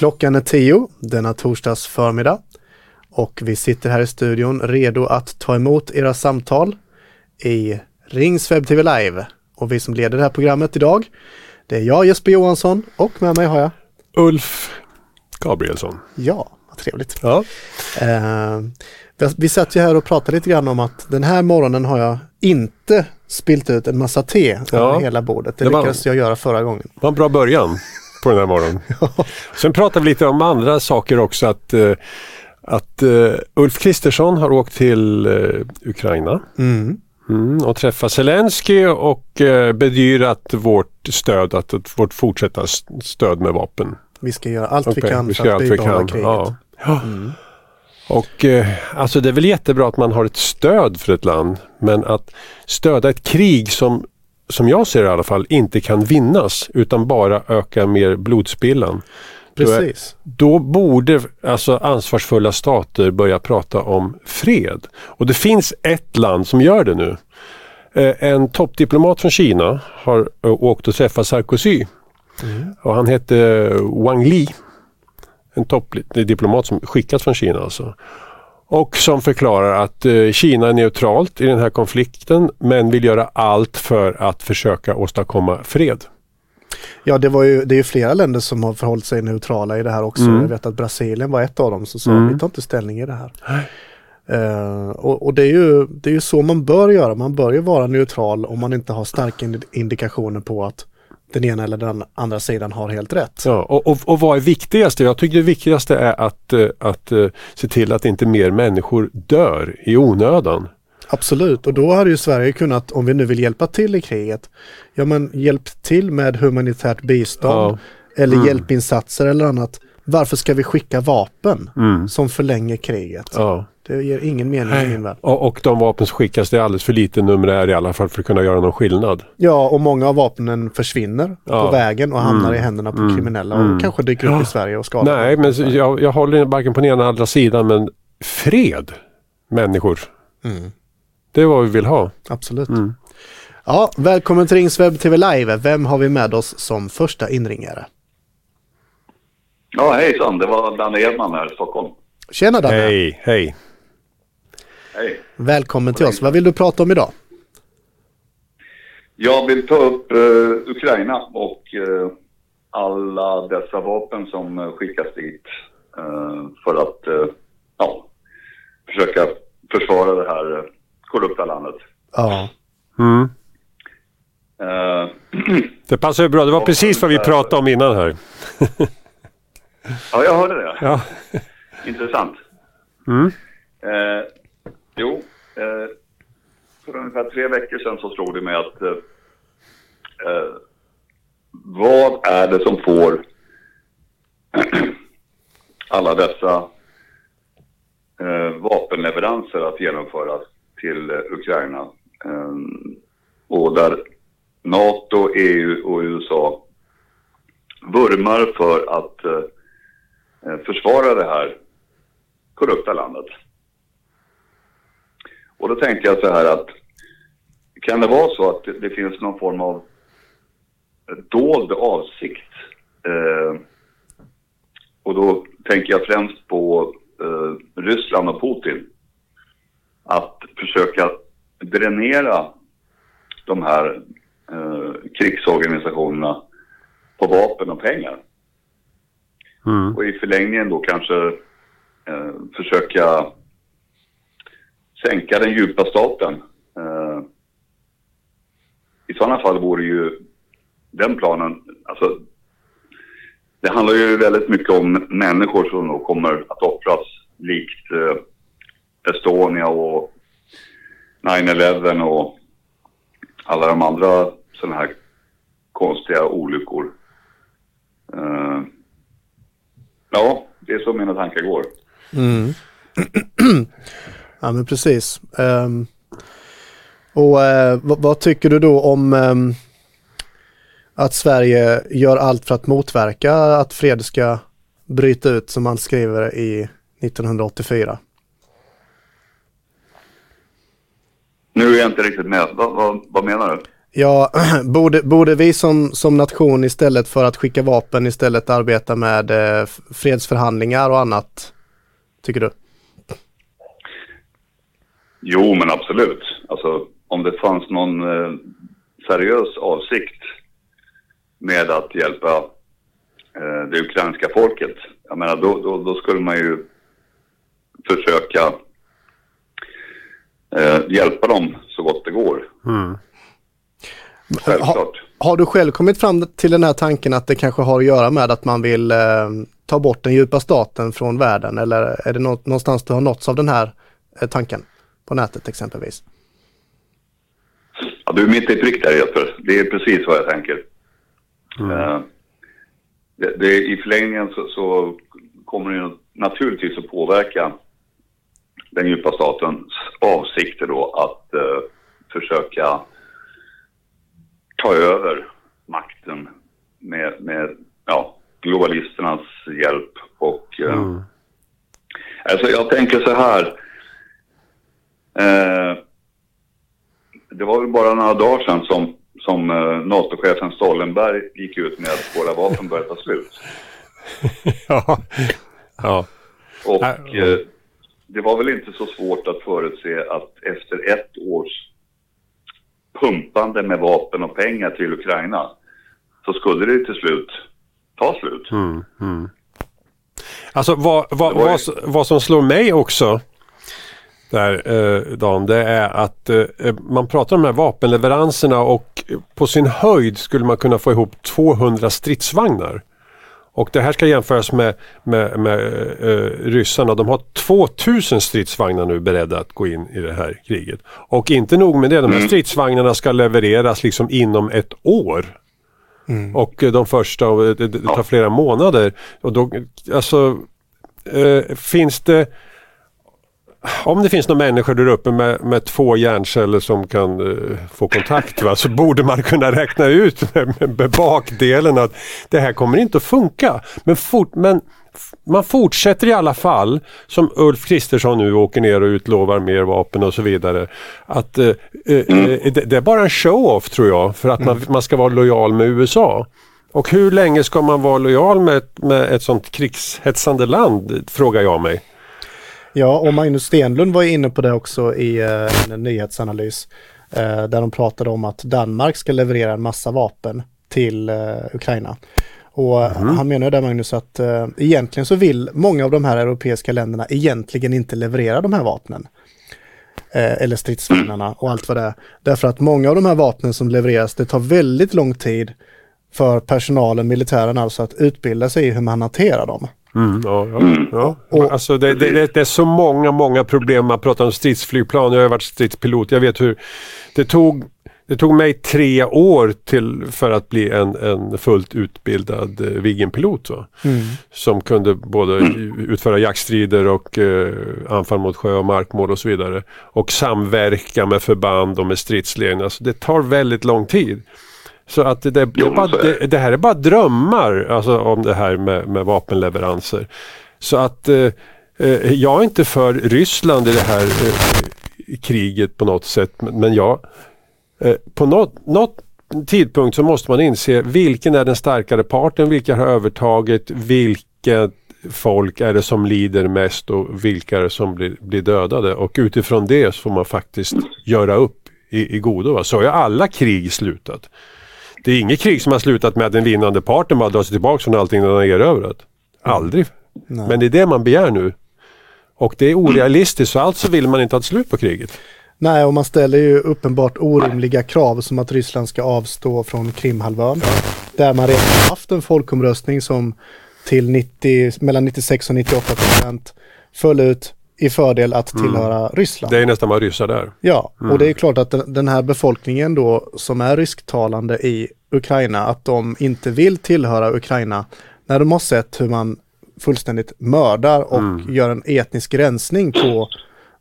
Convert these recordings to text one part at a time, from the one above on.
Klockan är tio denna torsdags förmiddag och vi sitter här i studion redo att ta emot era samtal i Rings Web TV Live. Och vi som leder det här programmet idag, det är jag Jesper Johansson och med mig har jag Ulf Gabrielsson. Ja, vad trevligt. Ja. Eh, vi- satt ju här och pratade lite grann om att den här morgonen har jag inte spilt ut en massa te Ja. över hela bordet. Det, Det var- lyckades jag göra förra gången. Det var en bra början på den här morgonen. Sen pratar vi lite om andra saker också. Att, eh, att eh, Ulf Kristersson har åkt till eh, Ukraina Mm. mm, och träffat Zelensky och eh, bedyrat vårt stöd, att, att vårt fortsatta stöd med vapen. Vi ska göra allt vi Okej, kan vi för att vi bibehålla kan. kriget. Ja. Ja. Mm. Och eh, alltså det är väl jättebra att man har ett stöd för ett land men att stödja ett krig som, som jag ser det i alla fall, inte kan vinnas utan bara öka mer blodspillan. Precis. Då borde alltså ansvarsfulla stater börja prata om fred. Och det finns ett land som gör det nu. Eh, En toppdiplomat från Kina har eh, åkt och träffat Sarkozy. Och han hette Wang Li. En toppdiplomat som skickats från Kina alltså. Och som förklarar att eh, Kina är neutralt i den här konflikten men vill göra allt för att försöka åstadkomma fred. Ja, det, var ju, det är ju flera länder som har förhållit sig neutrala i det här också. Mm. Jag vet att Brasilien var ett av dem som sa Mm. vi tar inte ställning i det här. Eh, och och det, är ju, det är ju så man bör göra. Man bör ju vara neutral om man inte har starka indi- indikationer på att den ena eller den andra sidan har helt rätt. Ja, och, och, och vad är viktigast? Jag tycker det viktigaste är att, eh, att eh, se till att inte mer människor dör i onödan. Absolut, och då hade ju Sverige kunnat, om vi nu vill hjälpa till i kriget, ja men hjälp till med humanitärt bistånd eller Mm. hjälpinsatser eller annat. Varför ska vi skicka vapen Mm. som förlänger kriget? Ja. Det ger ingen mening i min värld. Och, och de vapen som skickas det är alldeles för liten numerär i alla fall för att kunna göra någon skillnad. Ja, och många av vapnen försvinner Ja. på vägen och hamnar Mm. i händerna på Mm. kriminella och Mm. kanske dyker upp Ja. i Sverige och skadar. Nej, men så- jag, jag håller varken på den ena eller andra sidan men fred, människor. Mm. Det är vad vi vill ha. Absolut. Mm. Ja, välkommen till Rings Webb TV Live. Vem har vi med oss som första inringare? Ja, hejsan. Det var Danne Edman här i Stockholm. Tjena Danne! Hej, hej. Hej. Välkommen till oss. Vad vill du prata om idag? Jag vill ta upp eh, Ukraina och eh, alla dessa vapen som eh, skickas dit eh, för att eh, ja, försöka försvara det här eh, korrupta landet. Ja. Mm. Eh, Det passar ju bra. Det var precis vad vi pratade om innan här. ja, jag hörde det. Ja. Intressant. Mm. Jo, eh, för ungefär tre veckor sedan så slog det mig att eh, eh vad är det som får alla dessa eh, vapenleveranser att genomföras till eh, Ukraina? Eh, och där NATO, EU och USA vurmar för att eh, eh, försvara det här korrupta landet. Och då tänkte jag så här att kan det vara så att det, det finns någon form av dold avsikt? Eh, och då tänker jag främst på eh, Ryssland och Putin. Att försöka dränera de här eh, krigsorganisationerna på vapen och pengar. Mm. Och i förlängningen då kanske eh, försöka sänka den djupa staten. Eh, I sådana fall vore ju den planen, alltså det handlar ju väldigt mycket om människor som då kommer att offras likt eh, Estonia och 9-11 och alla de andra sådana här konstiga olyckor. Eh, ja, det är så mina tankar går. Mm. ja men precis. Ehm, och eh, vad, vad tycker du då om ehm, att Sverige gör allt för att motverka att fred ska bryta ut som man skriver i 1984? Nu är jag inte riktigt med. Vad, vad, vad menar du? Ja, borde, borde vi som, som nation istället för att skicka vapen istället arbeta med eh, fredsförhandlingar och annat? Tycker du? Jo, men absolut. Alltså, om det fanns någon eh, seriös avsikt med att hjälpa eh, det ukrainska folket, jag menar, då, då, då skulle man ju försöka eh, hjälpa dem så gott det går. Mm. Självklart. Har du själv kommit fram till den här tanken att det kanske har att göra med att man vill eh, ta bort den djupa staten från världen eller är det nå någonstans du har nåtts av den här eh, tanken? På nätet exempelvis. Ja, du är mitt i prick där Jesper. Det är precis vad jag tänker. Eh, det, det, I förlängningen så, så kommer det naturligtvis att påverka den djupa statens avsikter då att eh, försöka ta över makten med, med ja, globalisternas hjälp. Och, eh, Mm. Alltså jag tänker så här. Eh, det var väl bara några dagar sedan som, som eh, NATO-chefen Stoltenberg gick ut med att våra vapen börjar ta slut. ja. ja. Och Nej. eh, det var väl inte så svårt att förutse att efter ett års pumpande med vapen och pengar till Ukraina så skulle det till slut ta slut. Mm, mm. Alltså vad, vad, ju- vad, vad som slår mig också där eh, Dan, det är att eh, man pratar om de här vapenleveranserna och på sin höjd skulle man kunna få ihop 200 stridsvagnar. Och det här ska jämföras med, med, med eh, ryssarna. De har 2000 stridsvagnar nu beredda att gå in i det här kriget. Och inte nog med det, de här stridsvagnarna ska levereras liksom inom ett år. Och eh, de första, och det, det tar flera månader. Och då, alltså, eh, finns det om det finns några människor där uppe med, med två hjärnceller som kan eh, få kontakt va, så borde man kunna räkna ut med, med, bakdelen att det här kommer inte att funka. Men, fort, men man fortsätter i alla fall, som Ulf Kristersson nu åker ner och utlovar mer vapen och så vidare. Att eh, eh, det, det är bara en show-off tror jag för att man, man ska vara lojal med USA. Och hur länge ska man vara lojal med, med ett sånt krigshetsande land, frågar jag mig. Ja, och Magnus Stenlund var ju inne på det också i eh, en nyhetsanalys. Eh, där de pratade om att Danmark ska leverera en massa vapen till eh, Ukraina. Och eh, han menar ju där Magnus att eh, egentligen så vill många av de här europeiska länderna egentligen inte leverera de här vapnen. Eh, eller stridsvagnarna och allt vad det är. Därför att många av de här vapnen som levereras, det tar väldigt lång tid för personalen, militären alltså, att utbilda sig i hur man hanterar dem. Mm, ja, ja, Mm. ja. Och- alltså det, det, det, det är så många, många problem. Man pratar om stridsflygplan. Jag har varit stridspilot. Jag vet hur det tog, det tog mig tre år till för att bli en, en fullt utbildad eh, Viggenpilot. Va? Som kunde både utföra jaktstrider och eh, anfall mot sjö och markmål och så vidare. Och samverka med förband och med stridsledning. Alltså det tar väldigt lång tid. Så att det, Jo, bara, det. det, här är bara drömmar alltså, om det här med, med vapenleveranser. Så att eh, eh, jag är inte för Ryssland i det här eh, kriget på något sätt. Men, jag, eh, på något, något tidpunkt så måste man inse vilken är den starkare parten, vilka har övertaget, vilka folk är det som lider mest och vilka är det som blir, blir dödade. Och utifrån det så får man faktiskt göra upp i, i godo. Va? Så har ju alla krig slutat. Det är inget krig som har slutat med att den vinnande parten bara drar sig tillbaka från allting den har erövrat. Aldrig. Men det är det man begär nu. Och det är orealistiskt så alltså vill man inte ha ett slut på kriget. Nej, och man ställer ju uppenbart orimliga krav som att Ryssland ska avstå från Krimhalvön. Där man redan haft en folkomröstning som till 90, mellan 96 och 98 procent föll ut i fördel att tillhöra Ryssland. Det är nästan bara ryssar där. Ja, och det är klart att den- här befolkningen då som är rysktalande i Ukraina, att de inte vill tillhöra Ukraina när de har sett hur man fullständigt mördar och gör en etnisk rensning på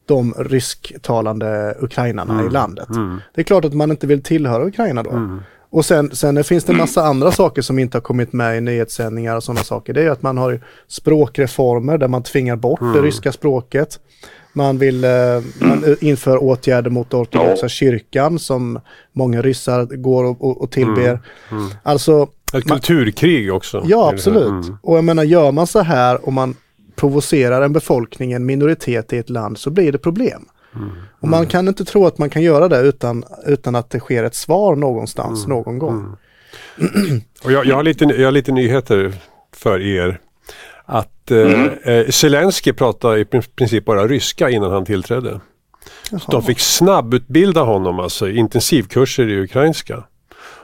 de rysktalande ukrainarna i landet. Det är klart att man inte vill tillhöra Ukraina då. Och sen, sen finns det en massa andra saker som inte har kommit med i nyhetssändningar och sådana saker. Det är att man har språkreformer där man tvingar bort det ryska språket. Man vill eh, man inför åtgärder mot ortodoxa Ja. kyrkan som många ryssar går och, och, och tillber. Mm. Alltså, Ett kulturkrig också. ja absolut. Mm. Och jag menar, gör man så här och man provocerar en befolkning, en minoritet i ett land, så blir det problem. Mm. Och man kan inte tro att man kan göra det utan, utan att det sker ett svar någonstans Mm. någon gång. Och jag, jag, har lite, jag har lite nyheter för er. Att eh, eh, Zelensky pratade i prin- princip bara ryska innan han tillträdde. Jaha. De fick snabbutbilda honom, alltså intensivkurser i ukrainska.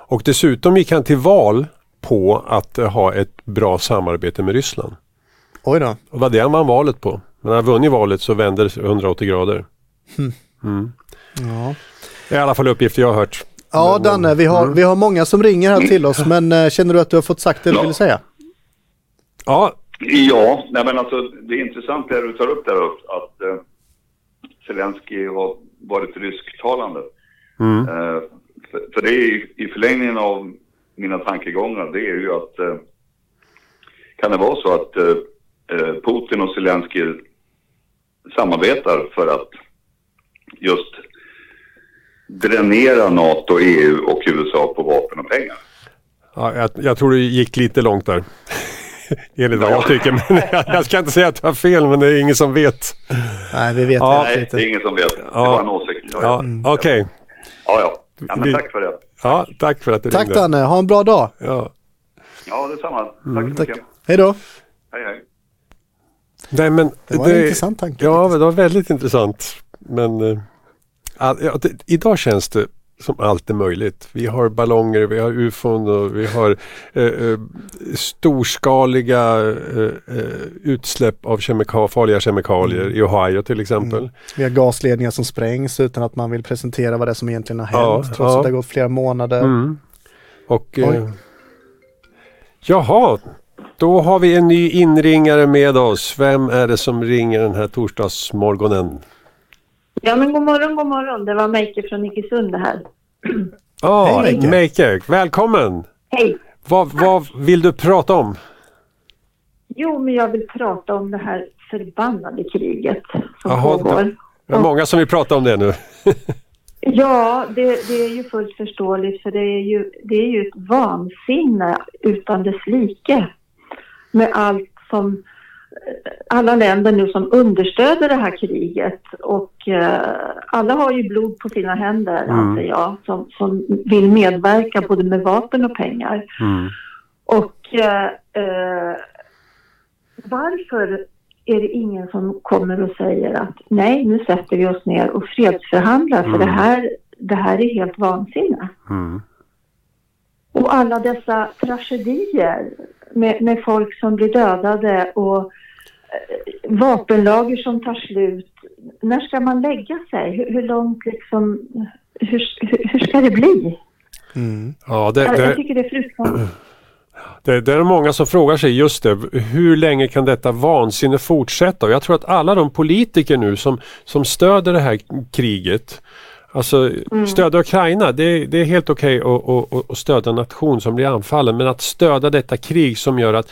Och dessutom gick han till val på att eh, ha ett bra samarbete med Ryssland. Oj då. Och vad det han vann valet på. Men när han vunnit valet så vände det 180 grader. Mm. Ja. Det är i alla fall uppgifter jag har hört. Ja, Danne, vi har, vi har många som ringer här till oss, men eh, känner du att du har fått sagt det du Ja. ville säga? Ja, Ja, nej men alltså det är intressant det du tar upp där att eh, Zelensky har varit rysktalande. mm. Eh, för, för det är i, i förlängningen av mina tankegångar, det är ju att eh, kan det vara så att eh, eh, Putin och Zelensky samarbetar för att just dränera NATO, EU och USA på vapen och pengar? Ja, jag, jag tror det gick lite långt där. Enligt vad Ja. jag tycker. Men jag, ska inte säga att jag har fel men det är ingen som vet. Nej, vi vet Ja. inte Nej, det är ingen som vet. Det var en åsikt. Ja, ja. Okej, ja, ja. ja men tack för det. ja, tack för att du Tack ringde. Danne, ha en bra dag. Ja. Ja, detsamma. Tack så Mm, Tack. mycket. Hej då. Hej, hej. Nej, men Det var en intressant tanke. Ja, det var väldigt intressant. Men eh, all, ja, det, idag känns det som allt är möjligt. Vi har ballonger, vi har ufon och vi har eh, eh, storskaliga eh, eh, utsläpp av kemika farliga kemikalier i Ohio till exempel. Vi har gasledningar som sprängs utan att man vill presentera vad det är som egentligen har hänt. Ja, trots ja. att det har gått flera månader. Mm. Och eh, Jaha, då har vi en ny inringare med oss. Vem är det som ringer den här torsdagsmorgonen? Ja, men god morgon, god morgon. Det var Meike från Iggesund det här. Ja, Hej, Meike. Välkommen! Hej! Vad, vad vill du prata om? Jo, men jag vill prata om det här förbannade kriget som Jaha, pågår. Det är många som vill prata om det nu. Ja, det, det är ju fullt förståeligt för det är ju, det är ju ett vansinne utan dess like. Med allt som alla länder nu som understöder det här kriget och eh, alla har ju blod på sina händer Mm. anser jag som, som vill medverka både med vapen och pengar. Mm. Och eh, eh, varför är det ingen som kommer och säger att nej, nu sätter vi oss ner och fredsförhandlar för Mm. det, här, det här är helt vansinne. Mm. Och alla dessa tragedier med, med folk som blir dödade och vapenlager som tar slut. När ska man lägga sig? Hur, hur långt liksom, hur, hur, hur ska det bli? Mm. Ja, det, Jag, jag det, tycker det är fruktansvärt. det, det är många som frågar sig just det. Hur länge kan detta vansinne fortsätta? Och jag tror att alla de politiker nu som, som stöder det här kriget Alltså stödja Ukraina, det, det är helt okej att, att, att stödja en nation som blir anfallen men att stödja detta krig som gör att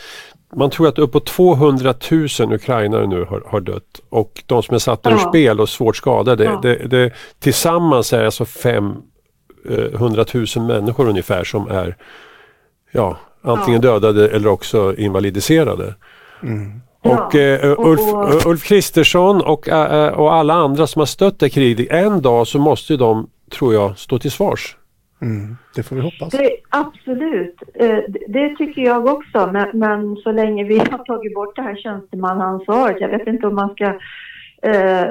man tror att uppåt 200 000 ukrainare nu har, har dött och de som är satta ur Ja. spel och svårt skadade, Ja. det, det, tillsammans är det alltså 500 000 människor ungefär som är ja, antingen dödade eller också invalidiserade. Och Ja, eh, och- Ulf, och- Ulf Kristersson och, eh, och alla andra som har stött det kriget, en dag så måste ju de, tror jag, stå till svars. Mm. Det får vi hoppas. Det, absolut, eh, det, det tycker jag också. Men, men så länge vi har tagit bort det här tjänstemannaansvaret, jag vet inte om man ska eh,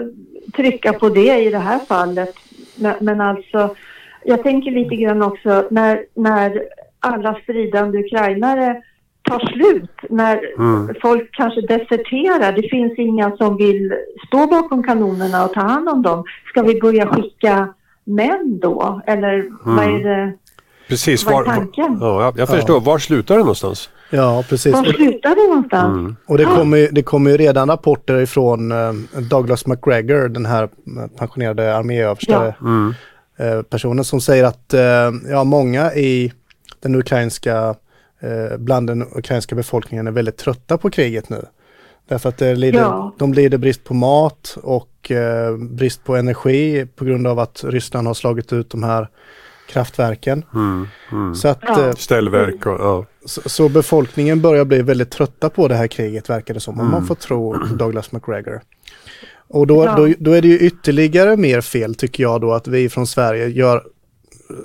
trycka på det i det här fallet. Men, men alltså, jag tänker lite grann också när, när alla stridande ukrainare tar slut, när Mm. folk kanske deserterar, det finns inga som vill stå bakom kanonerna och ta hand om dem. Ska vi börja skicka män då? Eller vad är det? Precis, Vad är var, tanken? ja, jag, förstår. Var slutar det någonstans? Ja, precis. Var slutar det någonstans? Mm. och det kommer ju, det kommer ju redan rapporter ifrån eh, Douglas McGregor, den här pensionerade arméöverste Ja. Mm. eh, personen som säger att eh, ja, många i den ukrainska, eh, bland den ukrainska befolkningen är väldigt trötta på kriget nu. Därför att det lider, Ja. de lider brist på mat och eh, brist på energi på grund av att Ryssland har slagit ut de här kraftverken. Mm, mm. Så, att, Ja. eh, Ställverk och ja. så, så befolkningen börjar bli väldigt trötta på det här kriget verkar det som, om man får tro Douglas McGregor. Och då, Ja. då, då är det ju ytterligare mer fel tycker jag då att vi från Sverige gör,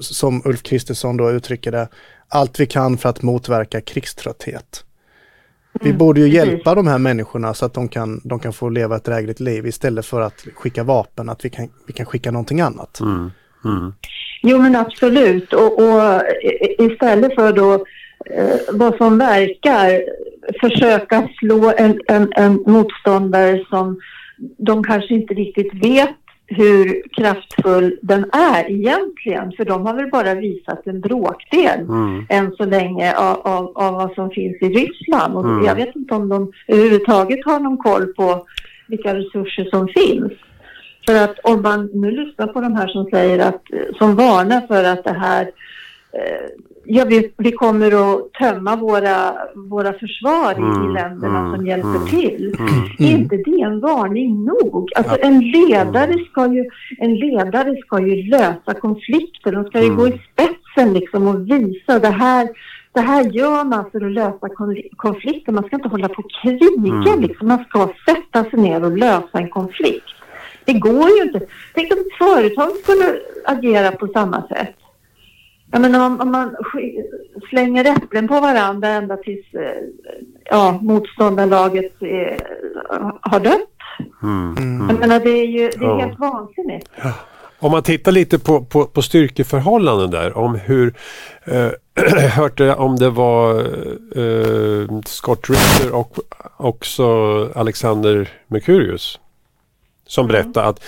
som Ulf Kristersson då uttrycker det, allt vi kan för att motverka krigströtthet. Vi borde ju Mm, hjälpa de här människorna så att de kan, de kan få leva ett drägligt liv istället för att skicka vapen, att vi kan, vi kan skicka någonting annat. Mm, mm. Jo men absolut och, och istället för då eh, vad som verkar försöka slå en, en, en motståndare som de kanske inte riktigt vet hur kraftfull den är egentligen. För de har väl bara visat en bråkdel Mm. än så länge av, av, av vad som finns i Ryssland. Och Mm. Jag vet inte om de överhuvudtaget har någon koll på vilka resurser som finns. För att om man nu lyssnar på de här som säger att, som varnar för att det här, eh, ja vi, vi kommer att tömma våra, våra försvar i, Mm, i länderna mm, som hjälper mm, till. Mm. Är inte det en varning nog? Alltså en ledare ska ju, en ledare ska ju lösa konflikter. De ska ju Mm. gå i spetsen liksom och visa det här, det här gör man för att lösa kon- konflikter. Man ska inte hålla på och kriga Mm. liksom. Man ska sätta sig ner och lösa en konflikt. Det går ju inte. Tänk om företag skulle agera på samma sätt. Jag menar om, om man slänger äpplen på varandra ända tills eh, ja, motståndarlaget eh, har dött. Mm. Mm. Jag menar det är ju det är Ja. helt vansinnigt. Om man tittar lite på, på, på styrkeförhållanden där, om hur, eh, jag hörde om det var eh, Scott Ritter och också Alexander Mercurius som berättade att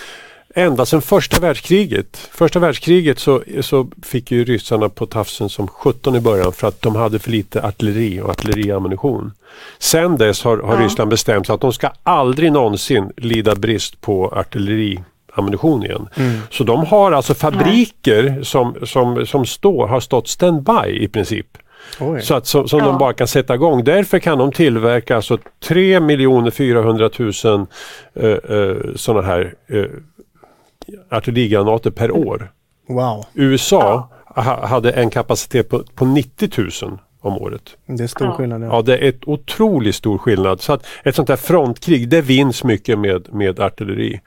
ända sedan första världskriget, första världskriget så, så fick ju ryssarna på tafsen som 17 i början för att de hade för lite artilleri och artilleriammunition. Sen dess har, har Ja. Ryssland bestämt sig att de ska aldrig någonsin lida brist på artilleriammunition igen. Så de har alltså fabriker som, som, som står, har stått standby i princip. Oj. Så att, som, som Ja. de bara kan sätta igång. Därför kan de tillverka alltså 3 400 000 eh, eh, sådana här eh, artillerigranater per år. Wow, USA ha, hade en kapacitet på, på 90 000 om året. det är stor Ja. skillnad. Ja. Ja, det är ett otroligt stor skillnad. Så att ett sånt här frontkrig, det vinns mycket med, med artilleri.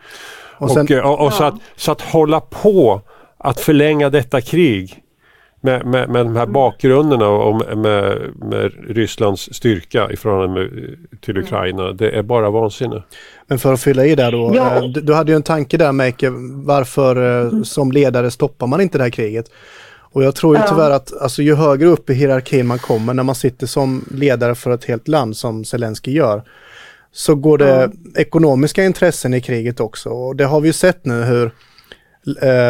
Och sen- och, eh, och, och så, Ja. att, så att hålla på att förlänga detta krig med, med, med de här bakgrunderna och med, med, Rysslands styrka i förhållande med, till Ukraina, det är bara vansinne. Men för att fylla i där då, Ja. eh, du, du hade ju en tanke där Meike, varför eh, som ledare stoppar man inte det här kriget? Och jag tror ju tyvärr att alltså, ju högre upp i hierarkin man kommer när man sitter som ledare för ett helt land som Zelensky gör, så går det ekonomiska intressen i kriget också. Och det har vi ju sett nu hur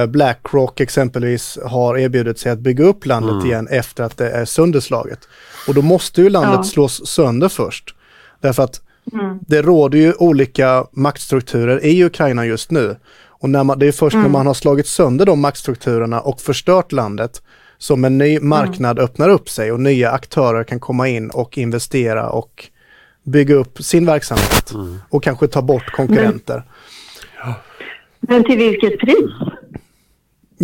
Blackrock exempelvis har erbjudit sig att bygga upp landet igen efter att det är sönderslaget. Och då måste ju landet Ja. slås sönder först. Därför att Mm. det råder ju olika maktstrukturer i Ukraina just nu. Och när man, det är först när man har slagit sönder de maktstrukturerna och förstört landet som en ny marknad öppnar upp sig och nya aktörer kan komma in och investera och bygga upp sin verksamhet och kanske ta bort konkurrenter. Men men till vilket pris?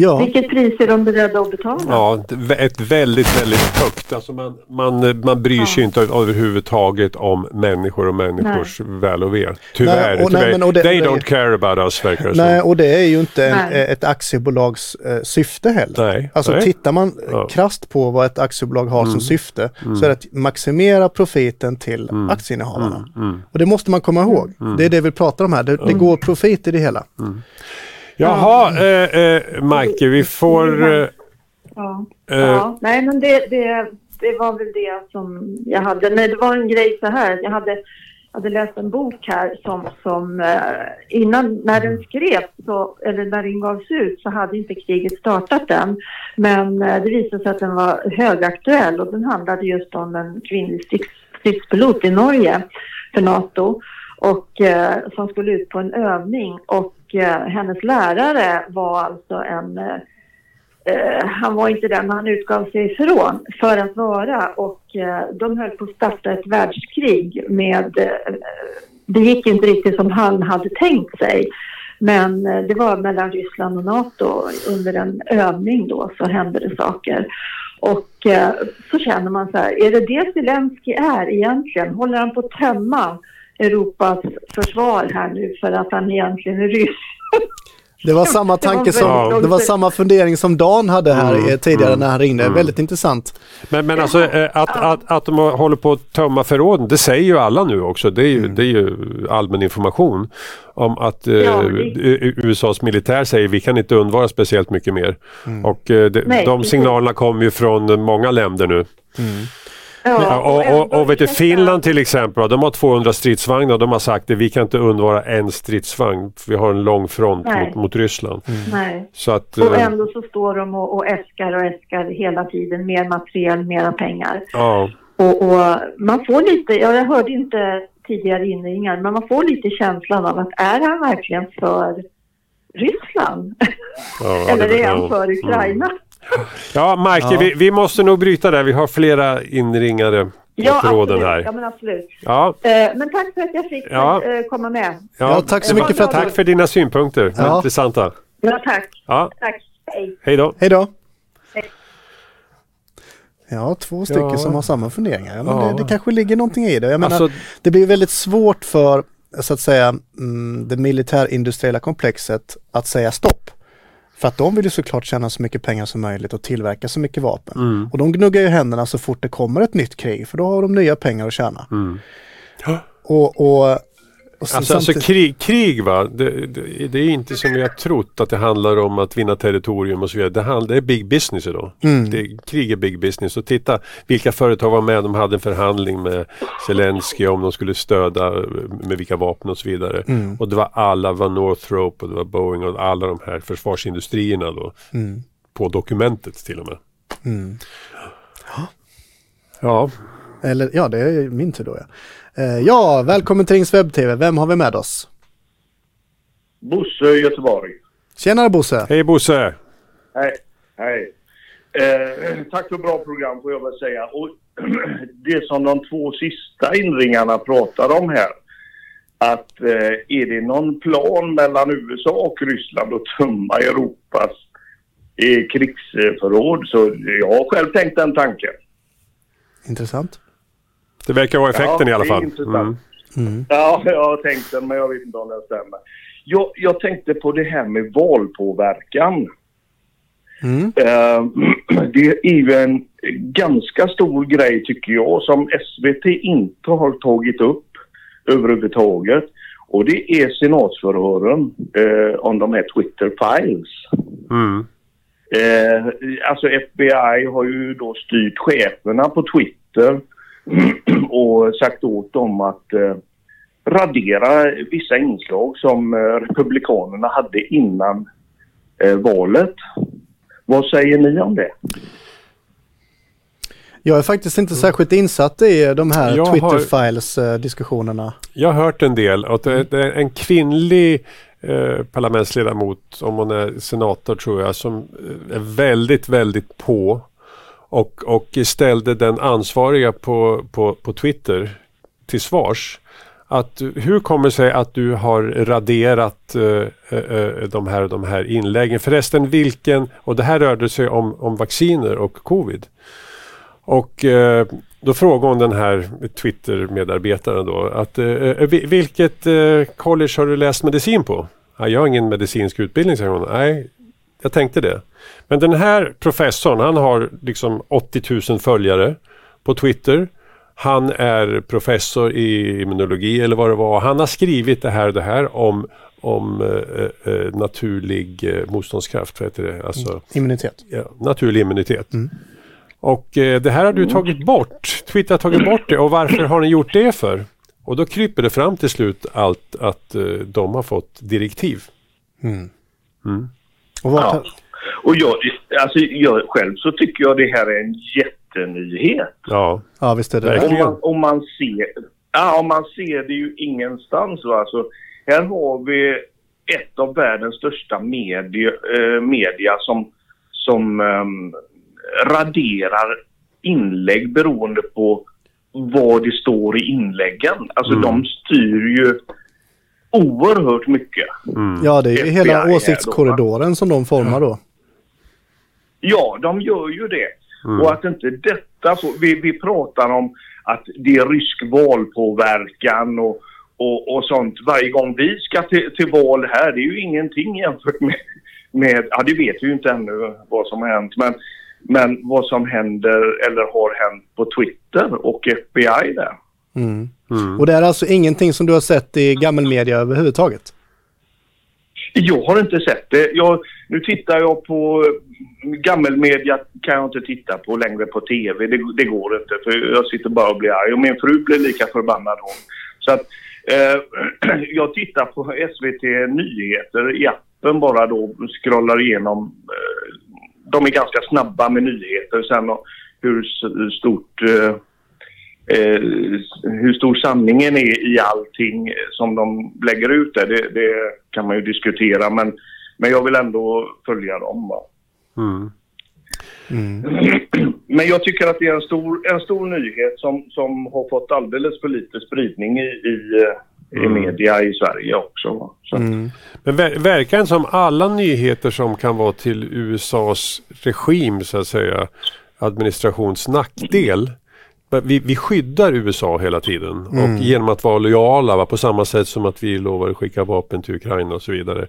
Ja, Vilket pris är de beredda att betala? Ja, ett väldigt, väldigt högt. Alltså man, man, man bryr sig Ja. inte överhuvudtaget om människor och människors väl och ve. Tyvärr. Nej, och nej, tyvärr. men och det- They det- don't care about us verkar det nej, som. och det är ju inte en, Nej. ett aktiebolags eh, syfte heller. Nej, Alltså nej. tittar man Ja. Mm. krasst på vad ett aktiebolag har som syfte så är det att maximera profiten till aktieinnehavarna. Mm. Och det måste man komma ihåg. Det är det vi pratar om här. Det, det går profit i det hela. Jaha, eh, eh, Majke, vi får... Eh, Ja. eh, ja. Nej, men det, det, det var väl det som jag hade. Nej, det var en grej så här. Jag hade, hade läst en bok här som, som eh, innan, när den skrevs, så, eller när den gavs ut, så hade inte kriget startat än. Men eh, det visade sig att den var högaktuell och den handlade just om en kvinnlig strids- stridspilot i Norge för NATO och eh, som skulle ut på en övning och eh, hennes lärare var alltså en eh, eh, han var inte den han utgav sig ifrån för att vara och eh, de höll på att starta ett världskrig med eh, det gick inte riktigt som han hade tänkt sig. Men eh, det var mellan Ryssland och NATO under en övning då så hände det saker. Och eh, så känner man så här, är det det Zelensky är egentligen? Håller han på att tömma Europas försvar här nu för att han egentligen är ryss? Det var samma tanke som, det var samma fundering som Dan hade här Mm, tidigare mm, när han ringde. mm. Väldigt intressant. Men, men alltså eh, att, att, att de håller på att tömma förråden, det säger ju alla nu också. Det är ju, Mm. det är ju allmän information om att eh, Ja, USAs militär säger vi kan inte undvara speciellt mycket mer. Mm. Och eh, de, Nej, de signalerna kommer ju från många länder nu. Ja, och, och, och, vet du, Finland till exempel, de har 200 stridsvagnar. De har sagt att vi kan inte undvara en stridsvagn. För vi har en lång front Nej. mot, mot Ryssland. Nej. Så att, Och eh, ändå så står de och, och äskar och äskar hela tiden mer material, mera pengar. ja. Och, och man får lite, ja, jag hörde inte tidigare inringar, men man får lite känslan av att är han verkligen för Ryssland? Ja, Eller är han för Ukraina? Ja, Mike, Ja. Vi, vi måste nog bryta där. Vi har flera inringare på Ja, tråden absolut. här. Ja, men absolut. Ja, Eh, men tack för att jag fick Ja. eh, komma med. Ja, tack så mycket för att Tack för dina synpunkter. Ja. Intressanta. Ja, tack. Ja, Tack. Hej. hej då. Hej då. Ja, två stycken Ja. som har samma funderingar. Ja, men Ja. det, det kanske ligger någonting i det. Jag menar, Alltså, det blir väldigt svårt för, så att säga, mm, det militärindustriella komplexet att säga stopp. För att de vill ju såklart tjäna så mycket pengar som möjligt och tillverka så mycket vapen. mm, Och de gnuggar ju händerna så fort det kommer ett nytt krig, för då har de nya pengar att tjäna. mm. Och, och, Alltså, alltså samtidigt- krig, krig va, det, det, det är inte som vi har trott att det handlar om att vinna territorium och så vidare. Det, handlar, det är big business idag. Mm. Det, krig är big business. Och titta vilka företag var med. De hade en förhandling med Zelensky om de skulle stödja eh, med vilka vapen och så vidare. Mm. Och det var alla, var Northrop och det var Boeing och alla de här försvarsindustrierna då. Mm. På dokumentet till och med. Mm. Ja, Eller ja, det är min tur då ja. Eh, ja, välkommen till Rings Webb-TV. Vem har vi med oss? Bosse Göteborg. Tjenare Bosse! hej Bosse! Hej. Hej. Eh, tack för bra program får jag väl säga. Och det som de två sista inringarna pratar om här. Att eh, är det någon plan mellan USA och Ryssland att tömma Europas eh, krigsförråd så jag har själv tänkt den tanken. Intressant. Det verkar vara effekten Ja, i alla det är fall. intressant. Mm. Mm. Ja, jag har tänkt den men jag vet inte om den stämmer. Jag, jag tänkte på det här med valpåverkan. Mm. Eh, det är ju en ganska stor grej tycker jag som SVT inte har tagit upp överhuvudtaget. Och det är senatsförhören eh, om de här Twitter files. Mm. Eh, alltså FBI har ju då styrt cheferna på Twitter och sagt åt dem att eh, radera vissa inslag som eh, Republikanerna hade innan eh, valet. Vad säger ni om det? Jag är faktiskt inte särskilt insatt i de här Jag har- Twitter-files-diskussionerna. Jag har hört en del att det, det är en kvinnlig eh, parlamentsledamot, om hon är senator tror jag, som eh, är väldigt, väldigt på och, och ställde den ansvariga på, på, på Twitter till svars. Att, hur kommer det sig att du har raderat uh, uh, de, här, de här inläggen? Förresten vilken, och det här rörde sig om, om vacciner och covid. Och uh, då frågade hon den här Twitter-medarbetaren då att vilket college har du läst medicin på? Jag har ingen medicinsk utbildning, säger hon. Nej, jag tänkte det. Men den här professorn, han har liksom 80 000 följare på Twitter. Han är professor i immunologi eller vad det var. Han har skrivit det här och det här om, om eh, eh, naturlig eh, motståndskraft. Vad heter det? Alltså, Immunitet. ja, naturlig immunitet. Mm. Och eh, det här har du tagit bort. Twitter har tagit bort det. Och varför har ni gjort det för? Och då kryper det fram till slut allt att eh, de har fått direktiv. Mm. Mm. Och vart, Ja. Och jag, alltså jag själv så tycker jag det här är en jättenyhet. Ja, ja, visst är det Verkligen. Om man, om man ser, ja, om man ser det ju ingenstans. Va? Alltså, här har vi ett av världens största media, eh, media som, som ehm, raderar inlägg beroende på vad det står i inläggen. Alltså Mm. de styr ju oerhört mycket. Mm. Ja, det är ju FBI hela åsiktskorridoren som de formar då. Ja, de gör ju det. Mm. Och att inte detta får... Vi, vi pratar om att det är rysk valpåverkan och, och, och sånt varje gång vi ska till, till val här. Det är ju ingenting jämfört med, med... Ja, det vet vi ju inte ännu vad som har hänt. Men, men vad som händer eller har hänt på Twitter och FBI där. Mm. Mm. Och det är alltså ingenting som du har sett i gammelmedia överhuvudtaget? Jag har inte sett det. Jag, nu tittar jag på gammelmedia kan jag inte titta på längre på tv. Det, det går inte för jag sitter bara och blir arg och min fru blir lika förbannad hon. Så att eh, jag tittar på SVT Nyheter i appen bara då scrollar igenom. Eh, de är ganska snabba med nyheter sen och hur stort eh, eh, hur stor sanningen är i allting som de lägger ut där, det, det kan man ju diskutera. Men, men jag vill ändå följa dem. Va? Mm. Men jag tycker att det är en stor, en stor nyhet som, som har fått alldeles för lite spridning i, i, i media i Sverige också. Mm. Men ver- verkar det som alla nyheter som kan vara till USAs regim så att säga administrations nackdel. Vi, vi skyddar USA hela tiden och genom att vara lojala va, på samma sätt som att vi lovar att skicka vapen till Ukraina och så vidare.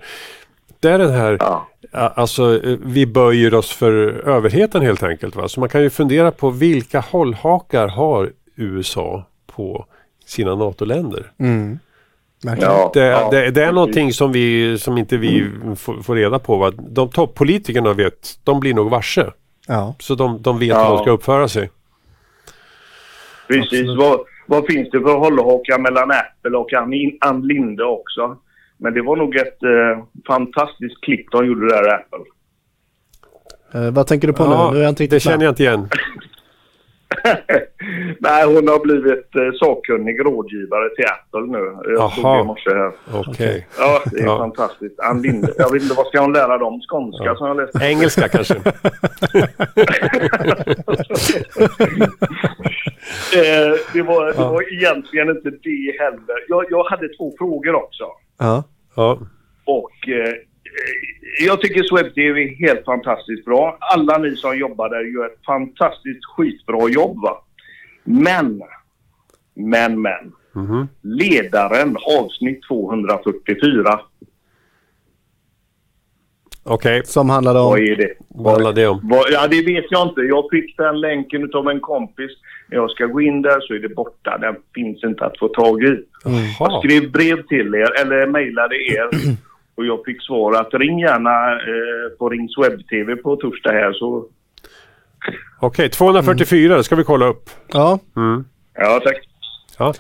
Det är den här, Ja. alltså eh, vi böjer oss för överheten helt enkelt. Va? Så man kan ju fundera på vilka hållhakar har USA på sina NATO-länder? Mm. Ja, Det, ja, det, det är någonting som, vi, som inte vi får, får reda på. Va? De toppolitikerna vet, de blir nog varse. Ja. Så de, de vet Ja. hur de ska uppföra sig. Precis. Vad, vad finns det för hållhakar mellan Apple och Ann, Ann Linde också? Men det var nog ett eh, fantastiskt klipp de gjorde där, Apple. Eh, vad tänker du på nu? Nu är jag inte det känner jag inte igen. Nej, hon har blivit eh, sakkunnig rådgivare till Apple nu. Jag det i morse här. Okej. Ja, det är Ja. fantastiskt. Ann Linde. Jag vet inte, vad ska hon lära dem? Skånska som jag läste. Engelska kanske. Eh, det, var, det var egentligen inte det heller. Jag, jag hade två frågor också. Ja. Ja. Och eh, jag tycker SwebTV är helt fantastiskt bra. Alla ni som jobbar där gör ett fantastiskt skitbra jobb va. Men, men, men. Mhm. Ledaren avsnitt 244. Okej, Som handlade om... Vad är det? vad handlar det om? Vad, ja, det vet jag inte. Jag fick den länken av en kompis. När jag ska gå in där så är det borta. Den finns inte att få tag i. Jag Jaha. skrev brev till er, eller mejlade er. Och jag fick svar att ring gärna eh, på Rings Webb-TV på torsdag här så... Okej, 244 det ska vi kolla upp. Ja. Mm. Ja, tack. Ja.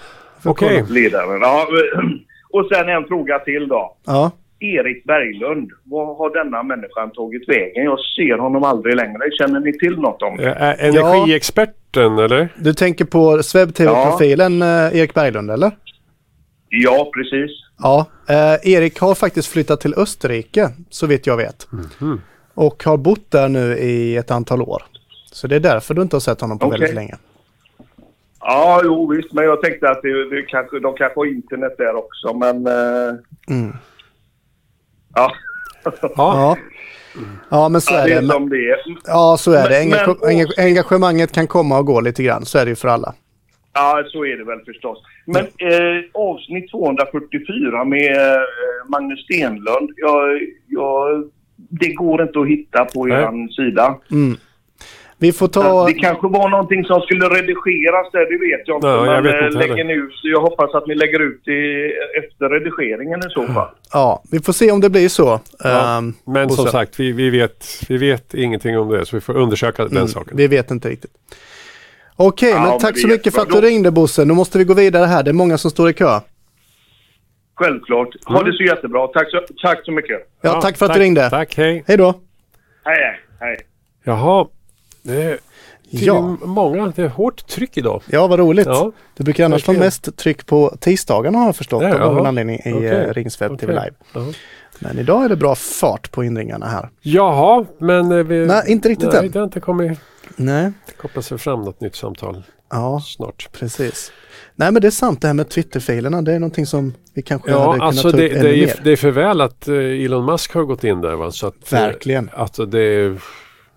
Okej, Ledaren. Ja, och sen en fråga till då. Ja. Erik Berglund. Vad har denna människan tagit vägen? Jag ser honom aldrig längre. Känner ni till något om det? Ä- energiexperten eller? Du tänker på SwebTV-profilen eh, Erik Berglund, eller? Ja, precis. Ja. Eh, Erik har faktiskt flyttat till Österrike, så vitt jag vet. Mhm. Och har bott där nu i ett antal år. Så det är därför du inte har sett honom på Okej. väldigt länge. Ja, jo visst. Men jag tänkte att det, det kanske, de kanske har internet där också. Men... Eh, Mm. ja. Ja. Ja. Ja, men så ja, är det det. är Men, som det är. ja, så är det. Men- Engage- men- enga- engagemanget kan komma och gå lite grann. Så är det ju för alla. Ja, så är det väl förstås. Men eh, avsnitt 244 med eh, Magnus Stenlund. Jag, jag, det går inte att hitta på Nej. er sida. Mm. Vi får ta... Det kanske var någonting som skulle redigeras där, det vet jag inte. Nej, jag vet eh, inte lägger ni ut, jag hoppas att ni lägger ut det efter redigeringen i så fall. Ja, vi får se om det blir så. Ja, Ehm, Men som Bosse. sagt, vi, vi, vet, vi vet ingenting om det så vi får undersöka den Mm, saken. Vi vet inte riktigt. Okej, Ja, men men tack det så mycket för att du ringde Bosse. Nu måste vi gå vidare här. Det är många som står i kö. Självklart. Ha Mm. det så jättebra. Tack så, tack så mycket. Ja, tack för att du ringde. Tack, hej. Hej då. Hej, hej. Jaha. Det är Ja. ja. många, det är hårt tryck idag. Ja, vad roligt. Ja. Det brukar annars vara mest tryck på tisdagarna har jag förstått. Ja, av någon jaha. anledning i Okej. okay. Ringsweb TV Okej. Live. Ja. Men idag är det bra fart på inringarna här. Jaha, men... eh, Vi, Nej, inte riktigt nej, än. det har inte kommit Nej. koppla sig fram något nytt samtal Ja, snart. precis. Nej men det är sant det här med Twitterfilerna. Det är någonting som vi kanske hade Ja, kunnat alltså ta det, upp ännu det, är, mer. det är för väl att eh, Elon Musk har gått in där. Va? Så att, eh, Verkligen. Alltså det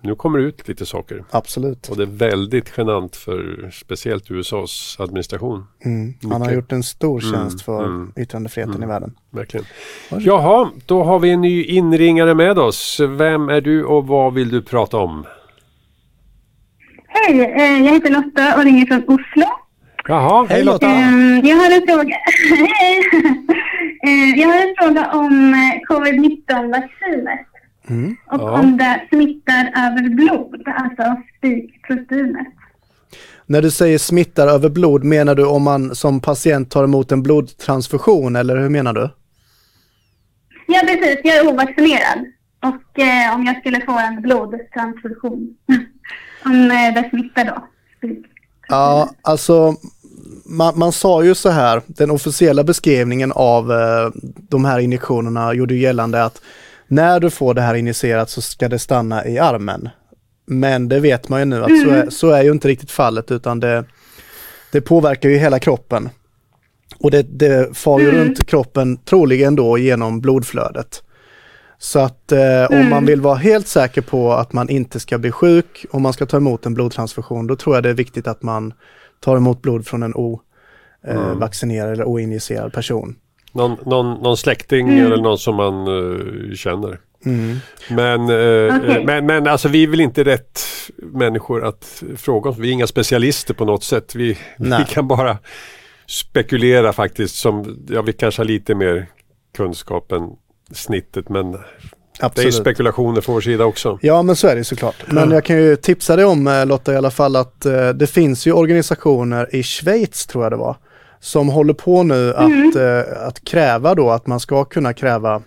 nu kommer det ut lite saker. Absolut. Och det är väldigt genant för speciellt USAs administration. Mm. Han har gjort en stor Mm, tjänst för mm, yttrandefriheten i världen. Verkligen. Varsågod. Jaha, då har vi en ny inringare med oss. Vem är du och vad vill du prata om? Hej, eh, jag heter Lotta och ringer från Oslo. Jaha, Hej Lotta! Eh, Jag har en fråga. Hej! Eh, Jag har en fråga om eh, covid-19-vaccinet Mm. och Ja. om det smittar över blod, alltså spikproteinet. När du säger smittar över blod, menar du om man som patient tar emot en blodtransfusion eller hur menar du? Ja, precis. Jag är ovaccinerad. Och eh, om jag skulle få en blodtransfusion, om eh, det smittar då. Ja, alltså man, man sa ju så här, den officiella beskrivningen av eh, de här injektionerna gjorde gällande att när du får det här injicerat så ska det stanna i armen. Men det vet man ju nu att så, är, så är ju inte riktigt fallet utan det, det påverkar ju hela kroppen. Och det, det far ju runt kroppen troligen då genom blodflödet. Så att eh, om man vill vara helt säker på att man inte ska bli sjuk och man ska ta emot en blodtransfusion, då tror jag det är viktigt att man tar emot blod från en ovaccinerad eller oinjicerad person. någon, någon, någon släkting eller någon som man eh, känner. Mm. Men, eh, Okej. men, men alltså vi är väl inte rätt människor att fråga oss. Vi är inga specialister på något sätt. Vi, vi kan bara spekulera faktiskt. Som, ja, vi kanske har lite mer kunskap än snittet men det är Absolut. spekulationer från vår sida också. Ja men så är det såklart. Men jag kan ju tipsa dig om eh, Lotta i alla fall att eh, det finns ju organisationer i Schweiz tror jag det var. Som håller på nu att, eh, att kräva då att man ska kunna kräva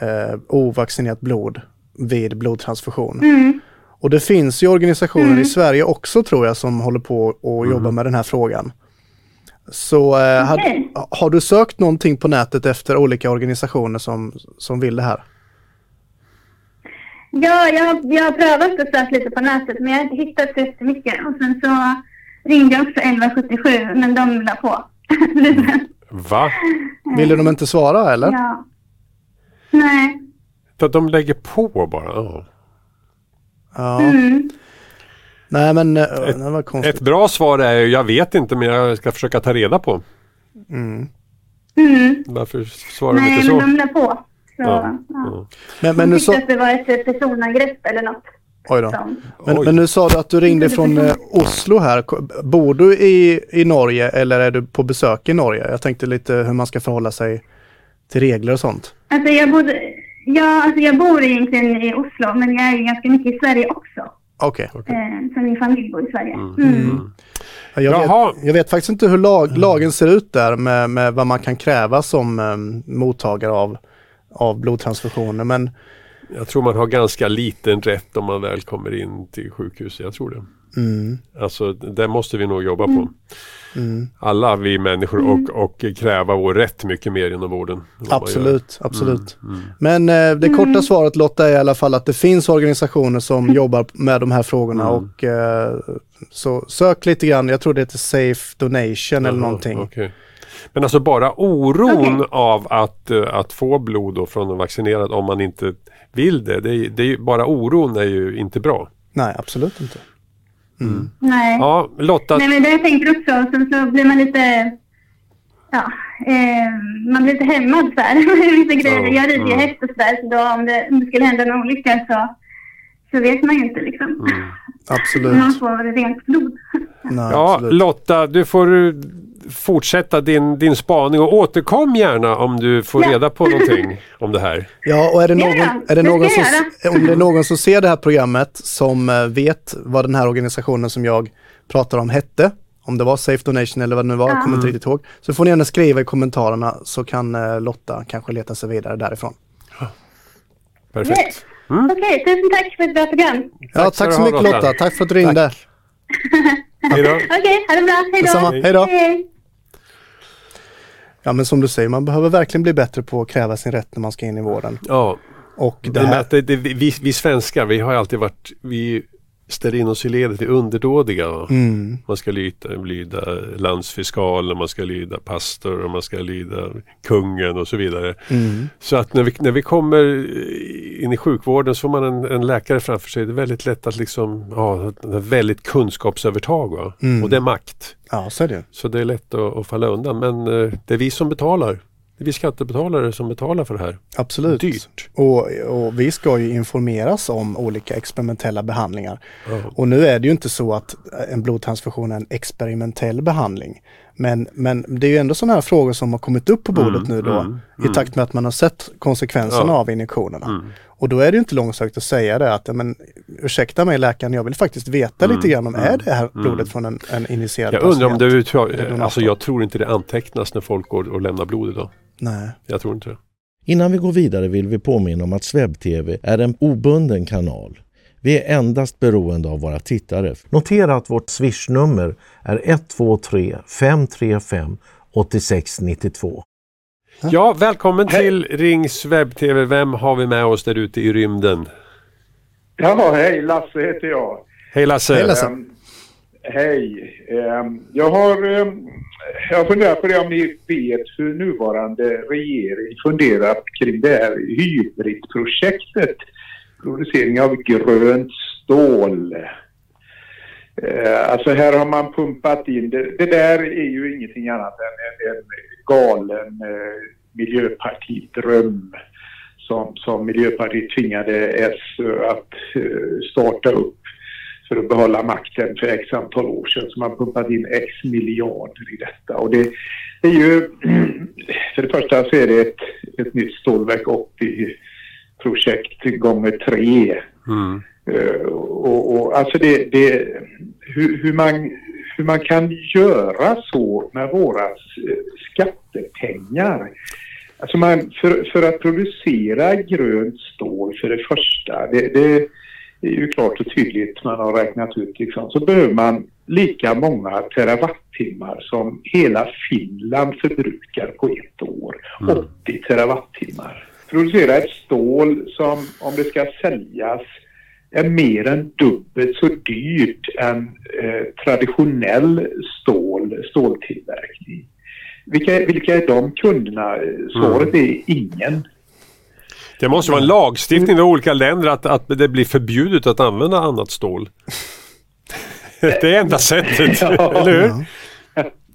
eh, ovaccinerat blod vid blodtransfusion. Mm. Och det finns ju organisationer i Sverige också tror jag som håller på och jobbar med den här frågan. Så eh, har, Okej. har du sökt någonting på nätet efter olika organisationer som, som vill det här? Ja, jag, jag har prövat att söka lite på nätet men jag har inte hittat så jättemycket. Och sen så ringde jag också 1177 men de la på. Va? Ville de inte svara eller? ja. Nej. För att de lägger på bara? Ja. Mm. Nej men eh, det var konstigt. Ett bra svar är ju, jag vet inte men jag ska försöka ta reda på. Mm. Mm. Varför svarar de Nej, inte men så? de la på. Så, Ja, ja. Men, men, de nu tyckte sa, att det var ett personangrepp eller något. oj då. Men, Oj. men nu sa du att du ringde från eh, Oslo här. Bor du i, i Norge eller är du på besök i Norge? Jag tänkte lite hur man ska förhålla sig till regler och sånt. Alltså jag, bodde, ja, alltså jag bor egentligen i Oslo men jag är ju ganska mycket i Sverige också. Okej. Eh, så min familj bor i Sverige. Mm. Ja, Jag, Jaha. vet, jag vet faktiskt inte hur lag, lagen ser ut där med, med vad man kan kräva som um, mottagare av, av blodtransfusioner. Men Jag tror man har ganska liten rätt om man väl kommer in till sjukhus. Jag tror det. mm, Alltså det måste vi nog jobba på. Mm, Alla vi människor och, och kräva vår rätt mycket mer inom vården. absolut, absolut. gör. Mm. Men eh, det korta svaret Lotta är i alla fall att det finns organisationer som jobbar med de här frågorna Mm. och eh, så sök lite grann, jag tror det heter Safe Donation eller någonting. okej. Men alltså bara oron Okej. av att, eh, att få blod då från en vaccinerad om man inte vill det. Det det bara oron är ju inte bra. Nej, absolut inte. Nej. Ja, Lotta. Nej men det jag tänker också, sen så blir man lite, ja, eh, man blir lite hämmad så här. Vissa grejer. Ja, Jag rider ju häst och sådär, så då om det, om det skulle hända en olycka så, så vet man ju inte liksom. Mm. Absolut. Man får rent blod. Nej, Ja, absolut. Lotta, du får fortsätta din, din spaning och återkom gärna om du får Ja. reda på någonting om det här. Ja, och är det Ja, någon, ja, är det någon, som, om det är någon som ser det här programmet som eh, vet vad den här organisationen som jag pratar om hette, om det var Safe Donation eller vad det nu var, jag kommer inte riktigt ihåg, så får ni gärna skriva i kommentarerna så kan eh, Lotta kanske leta sig vidare därifrån. Perfekt. Yes. Okej, tusen tack för ett bra program. Ja, tack du så mycket Lotta. Lotta, tack för att du ringde. Hej då. Okej, ha det bra. Hej då. Hej då. Ja men som du säger, man behöver verkligen bli bättre på att kräva sin rätt när man ska in i vården. Ja, Och det här... det, det, vi, vi svenskar, vi har alltid varit, vi ställer in oss i ledet, är underdådiga. mm, Man ska lyda, lyda landsfiskalen, man ska lyda pastor och man ska lyda kungen och så vidare. mm, Så att när vi, när vi kommer in i sjukvården så får man en, en läkare framför sig. Det är väldigt lätt att liksom, ja, väldigt kunskapsövertag. Mm. Och det är makt. ja så är det. Så det är lätt att, att falla undan. Men eh, det är vi som betalar. Det är vi skattebetalare som betalar för det här. Absolut. Dyrt. Och, och vi ska ju informeras om olika experimentella behandlingar. Ja. Och nu är det ju inte så att en blodtransfusion är en experimentell behandling. Men, men det är ju ändå sådana här frågor som har kommit upp på bordet Mm, nu då mm, i takt med att man har sett konsekvenserna Ja. av injektionerna. Mm. Och då är det inte långsökt att säga det att, men, ursäkta mig läkaren, jag vill faktiskt veta lite grann om, är det här blodet från en, en initierad Jag undrar om det patient? överhuvudtaget, alltså jag tror inte det antecknas när folk går och lämnar blod idag. Nej. Jag tror inte det. Innan vi går vidare vill vi påminna om att SvebTV är en obunden kanal. Vi är endast beroende av våra tittare. Notera att vårt swishnummer är 123 535 8692. Ja, välkommen till Rings webb-tv. Vem har vi med oss där ute i rymden? Ja, hej, Lasse heter jag. Hej Lasse! Hej, Lasse. Hej. Ehm, jag har um, jag funderar på det om ni vet hur nuvarande regering funderat kring det här hybridprojektet. Producering av grönt stål. Eh, alltså här har man pumpat in, det, det där är ju ingenting annat än en, en galen eh, miljöpartidröm som, som Miljöpartiet tvingade S eh, att starta upp för att behålla makten för x antal år sedan. Så man pumpat in x miljarder i detta. Och det, det är ju, för det första så är det ett, ett nytt Stålverk 80-projekt gånger tre. Mm. Eh, och, och alltså det, det hur, hur, man, hur man kan göra så med våra eh, skattepengar. Alltså man, för, för att producera grönt stål för det första, det, det är ju klart och tydligt man har räknat ut liksom, så behöver man lika många terawattimmar som hela Finland förbrukar på ett år. 80 terawattimmar. Producera ett stål som om det ska säljas är mer än dubbelt så dyrt än eh, traditionell stål, ståltillverkning. Vilka, vilka är de kunderna? Svaret är ingen. Det måste vara en lagstiftning i olika länder att, att det blir förbjudet att använda annat stål. det är enda sättet, Ja. eller hur?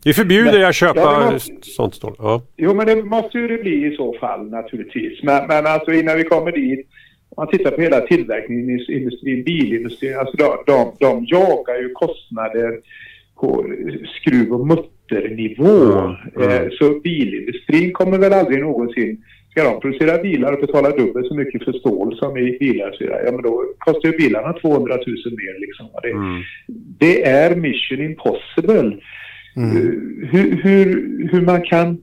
Vi förbjuder er att Ja, köpa det måste- sånt stål. Ja. Jo, men det måste ju det bli i så fall naturligtvis. Men, men alltså innan vi kommer dit, om man tittar på hela tillverkningsindustrin, bilindustrin, alltså de, de, de jagar ju kostnader på skruv och mutternivå. Mm, mm. Eh, så bilindustrin kommer väl aldrig någonsin Ska de producera bilar och betala dubbelt så mycket för stål som i bilar, så ja, men då kostar ju bilarna 200 000 mer. Liksom. Det, Mm. det är mission impossible. Mm. Eh, hur, hur, hur man kan...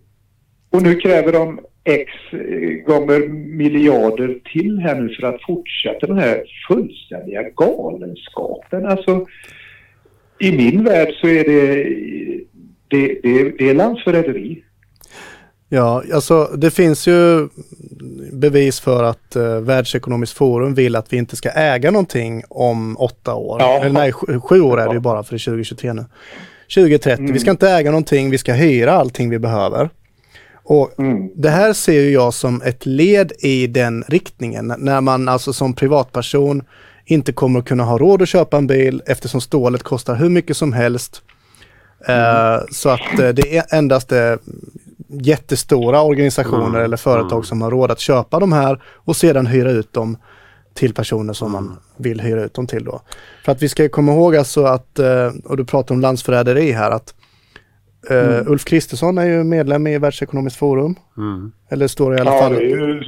Och nu kräver de X eh, gånger miljarder till här nu för att fortsätta den här fullständiga galenskapen. Alltså, i min värld så är det, det, det, det är landsförräderi. Ja, alltså det finns ju bevis för att eh, Världsekonomiskt forum vill att vi inte ska äga någonting om åtta år. Ja. Eller nej, sju, sju år är det ju bara för det är 2023 nu. 2030, Mm. vi ska inte äga någonting, vi ska hyra allting vi behöver. Och Mm. det här ser ju jag som ett led i den riktningen. När man alltså som privatperson inte kommer att kunna ha råd att köpa en bil eftersom stålet kostar hur mycket som helst. Eh, så att eh, det är endast eh, jättestora organisationer Mm, eller företag mm. som har råd att köpa de här och sedan hyra ut dem till personer som man vill hyra ut dem till då. För att vi ska komma ihåg alltså att, eh, och du pratar om landsförräderi här, att eh, Ulf Kristersson är ju medlem i Världsekonomiskt forum. Mm. Eller står det i alla Ja, fall. det är ju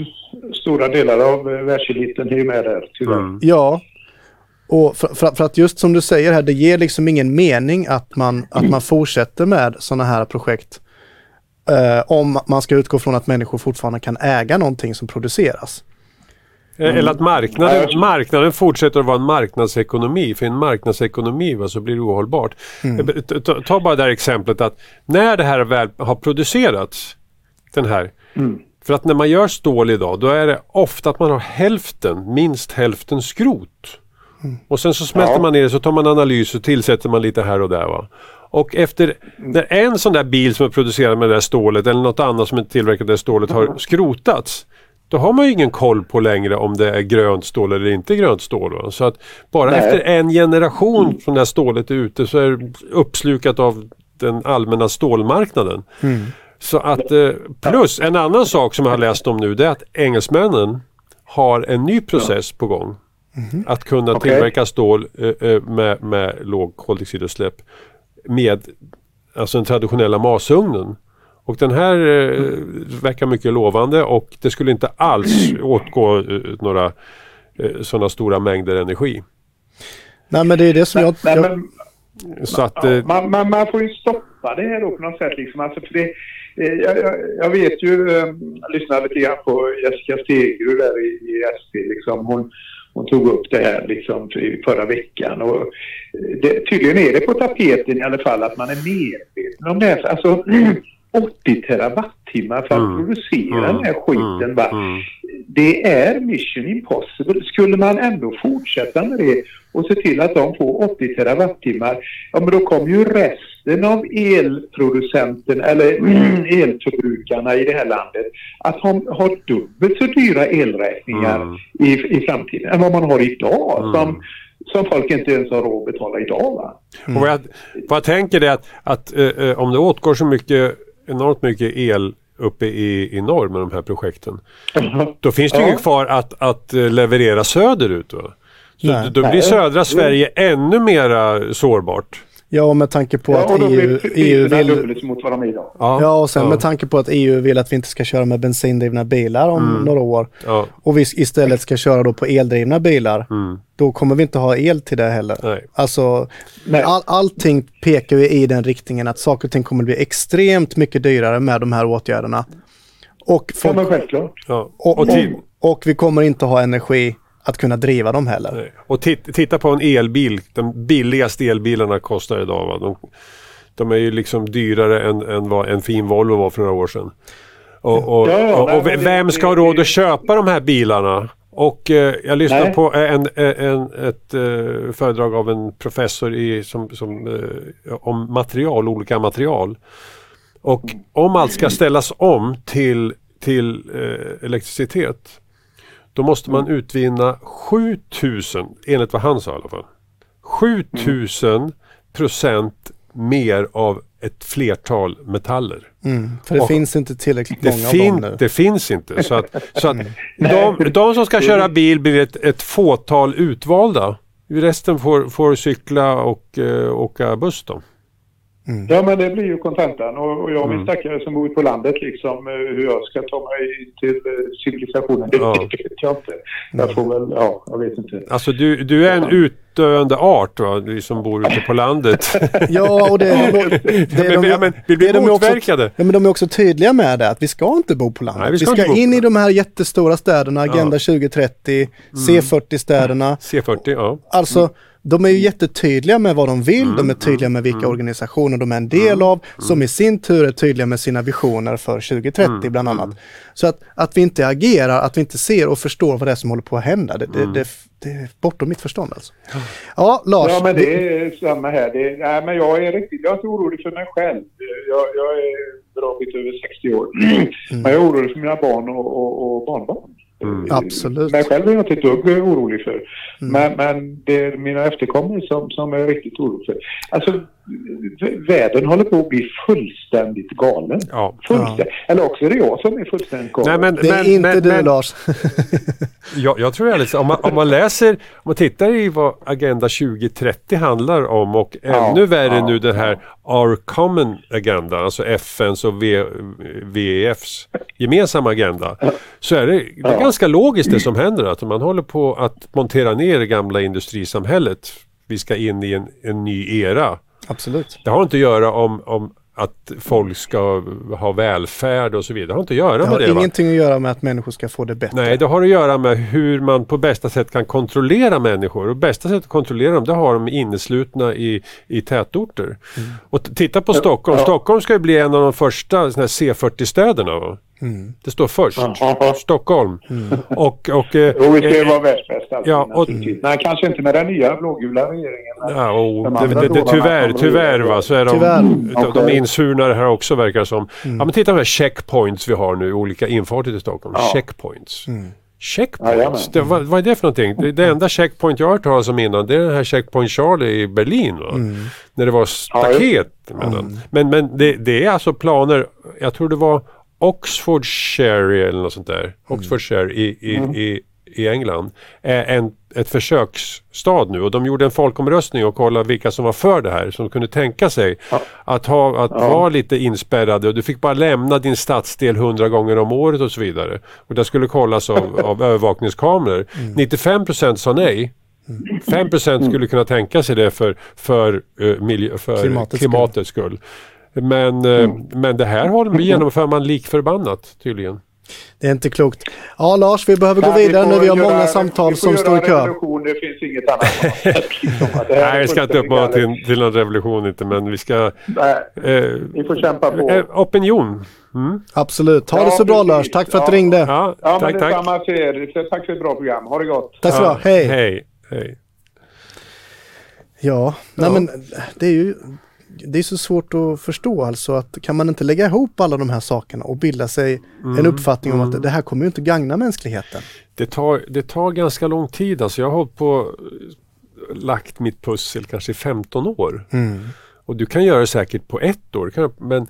stora delar av eh, världseliten är ju med där, tyvärr. Mm. Ja. Och för, för, för att just som du säger här, det ger liksom ingen mening att man, att man fortsätter med sådana här projekt. Eh, om man ska utgå från att människor fortfarande kan äga någonting som produceras. Eller att marknaden, jag- marknaden fortsätter att vara en marknadsekonomi. För en marknadsekonomi va, så blir det ohållbart. Mm. Eh, Ta, ta bara det här exemplet att när det här väl har producerats den här. Mm. För att när man gör stål idag då är det ofta att man har hälften, minst hälften skrot. Och sen så smälter Ja. man ner det så tar man analys och tillsätter man lite här och där. Va? Och efter när en sån där bil som är producerad med det där stålet eller något annat som är tillverkat med det stålet har skrotats. Då har man ju ingen koll på längre om det är grönt stål eller inte grönt stål. Va? Så att bara Nej. efter en generation från det här stålet är ute så är det uppslukat av den allmänna stålmarknaden. Så att, eh, plus en annan sak som jag har läst om nu det är att engelsmännen har en ny process på gång. Att kunna Okej. tillverka stål eh, eh, med, med låg koldioxidutsläpp med alltså den traditionella masugnen. Och den här eh, verkar mycket lovande och det skulle inte alls åtgå eh, några eh, sådana stora mängder energi. Nej men det är det som jag... Nej, jag men, Så att, ja, eh, man, man, man får ju stoppa det här då på något sätt. Liksom. Alltså, för det, eh, jag, jag, jag vet ju, eh, jag lyssnade lite grann på Jessica Stegrud där i, i SP. Liksom. Hon, hon tog upp det här liksom, i förra veckan. Och det, tydligen är det på tapeten i alla fall att man är medveten om det här. Alltså 80 terawattimmar för att Mm. producera Mm. den här skiten. Mm. Va? Mm. Det är mission impossible. Skulle man ändå fortsätta med det och se till att de får 80 terawattimmar, ja men då kommer ju resten av elproducenten eller elförbrukarna i det här landet att ha, ha dubbelt så dyra elräkningar Mm. i, i framtiden än vad man har idag. Mm. Som, som folk inte ens har råd att betala idag. Va? Och vad, jag, vad jag tänker är att, att eh, eh, om det åtgår så mycket, enormt mycket el uppe i, i norr med de här projekten. Då finns det ju Ja. inget kvar att, att eh, leverera söderut. Va? Så Nej. då blir Nej. södra Sverige ännu mera sårbart. Ja, med tanke på Ja, att EU, EU priserna vill... mot vad de är idag. Ja, och sen med tanke på att EU vill att vi inte ska köra med bensindrivna bilar om Mm. några år ja, och vi istället ska köra då på eldrivna bilar, mm, då kommer vi inte ha el till det heller. nej. Alltså, Nej. all, allting pekar ju i den riktningen att saker och ting kommer bli extremt mycket dyrare med de här åtgärderna. Och, Ja, folk, men självklart. Ja. och, Och, och, och vi kommer inte ha energi att kunna driva dem heller. nej. och tit- titta på en elbil. De billigaste elbilarna kostar idag. Va? De, de är ju liksom dyrare än, än vad en fin Volvo var för några år sedan. Och, och, och, nej, och vem ska ha råd att köpa de här bilarna? Och eh, jag lyssnade Nej. på en, en, ett eh, föredrag av en professor i, som, som, eh, om material, olika material. Och om allt ska ställas om till, till eh, elektricitet då måste man utvinna 7000, enligt vad han sa i alla fall, 7000 procent mer av ett flertal metaller. Mm, för det Och- finns inte tillräckligt Det, många av dem nu. det finns inte. Så att, så att de, de som ska köra bil blir ett, ett fåtal utvalda. Resten får, får cykla och eh, åka buss då. Ja, men det blir ju kontentan. Och, och jag och min Mm. stackare som bor på landet, liksom, eh, hur jag ska ta mig till eh, civilisationen, det Ja. vet jag inte. Jag får väl, ja, jag vet inte. Alltså du, du är en utdöende art va? Du som bor ute på landet. Ja, och det, det, det, men, ja, men vi blir det är de ju också- motverkade. Ja, men de är också tydliga med det, att vi ska inte bo på landet. Nej, vi vi ska ska, inte bo på in i de här jättestora städerna, Agenda 2030, C40-städerna. C40, ja. Alltså, de är ju jättetydliga med vad de vill, Mm, de är tydliga med vilka organisationer de är en del av, som i sin tur är tydliga med sina visioner för 2030 Mm, bland annat. Så att, att vi inte agerar, att vi inte ser och förstår vad det är som håller på att hända, det, Mm. det, det, det är bortom mitt förstånd alltså. Ja, Lars. Ja, men det är samma här. Det, nej, men jag är riktigt, jag är inte orolig för mig själv. Jag, jag är bra bit över 60 år. Men jag är orolig för mina barn och, och, och barnbarn. Mm. Absolut. Mig själv är jag inte ett dugg orolig för. Men, men det är mina efterkommande som, som är riktigt orolig för. Alltså, världen håller på att bli fullständigt galen. ja. Fullständigt. Eller också är det jag som är fullständigt galen. Nej, men, det är men, inte men, du men, Lars. Jag, jag tror alldeles, om, man, om man läser, om man tittar i vad Agenda 2030 handlar om och Ja, ännu värre ja, nu den här Our Common Agenda, alltså FNs och v, VEFs gemensamma agenda. Så är det, det är Ja. ganska logiskt det som händer, att man håller på att montera ner det gamla industrisamhället. Vi ska in i en, en ny era. Absolut. Det har inte att göra om, om att folk ska ha välfärd och så vidare. Det har inte att göra Det med har det. va? ingenting att göra med att människor ska få det bättre. Nej, det har att göra med hur man på bästa sätt kan kontrollera människor. Och bästa sättet att kontrollera dem, det har de inneslutna i, i tätorter. Mm. Och titta på Stockholm. Stockholm ska ju bli en av de första såna här C40-städerna. Mm. Det står först. Ja. Stockholm. Och, och, eh, Jo, eh, vara världsbäst alltid, ja, och-. Nej, kanske inte med den nya blågula regeringen. men Ja, och de det, det, det, tyvärr, tyvärr va, så är de, Tyvärr. de, de Okej. insurnade här också verkar det som. Ja men titta på de här checkpoints vi har nu, olika infarter till Stockholm. Ja. Checkpoints. Jajamän. Checkpoints? Det, vad, vad är det för någonting? Det, det enda checkpoint jag har hört talas om innan det är den här checkpoint Charlie i Berlin. Va? När det var staket emellan. Men, men det, det är alltså planer, jag tror det var Oxfordshire eller något sånt där. Oxfordshire i, i, i, i England. Är en, ett försöksstad nu och de gjorde en folkomröstning och kollade vilka som var för det här. Som kunde tänka sig att, ha, att vara lite inspärrade och du fick bara lämna din stadsdel hundra gånger om året och så vidare. Och det skulle kollas av, av övervakningskameror. 95% sa nej. 5% skulle kunna tänka sig det för, för, eh, miljö, för Klimatets klimatets, skull. Men, eh, men det här håller, genomför man lik förbannat tydligen. Det är inte klokt. Ja, Lars, vi behöver gå Nej, vidare får nu. Vi har göra- många samtal vi som står i kö. Det finns inget annat. Nej, jag ska inte uppmana till, till någon revolution inte, men vi ska... Nej, Eh, vi får kämpa på. eh, opinion. Mm. Absolut. Ha Ja, det så bra precis. Lars. Tack för att Ja. du ringde. Ja, Ja, tack, men tack. detsamma till er. Tack för ett bra program. Ha det gott. Tack så Ja. Hej. Hej. Hej. Ja, nej men det är ju det är så svårt att förstå alltså att kan man inte lägga ihop alla de här sakerna och bilda sig en uppfattning om att det här kommer inte gagna mänskligheten. Det tar, det tar ganska lång tid. Alltså jag har hållit på lagt mitt pussel kanske i 15 år. Och du kan göra det säkert på ett år. Men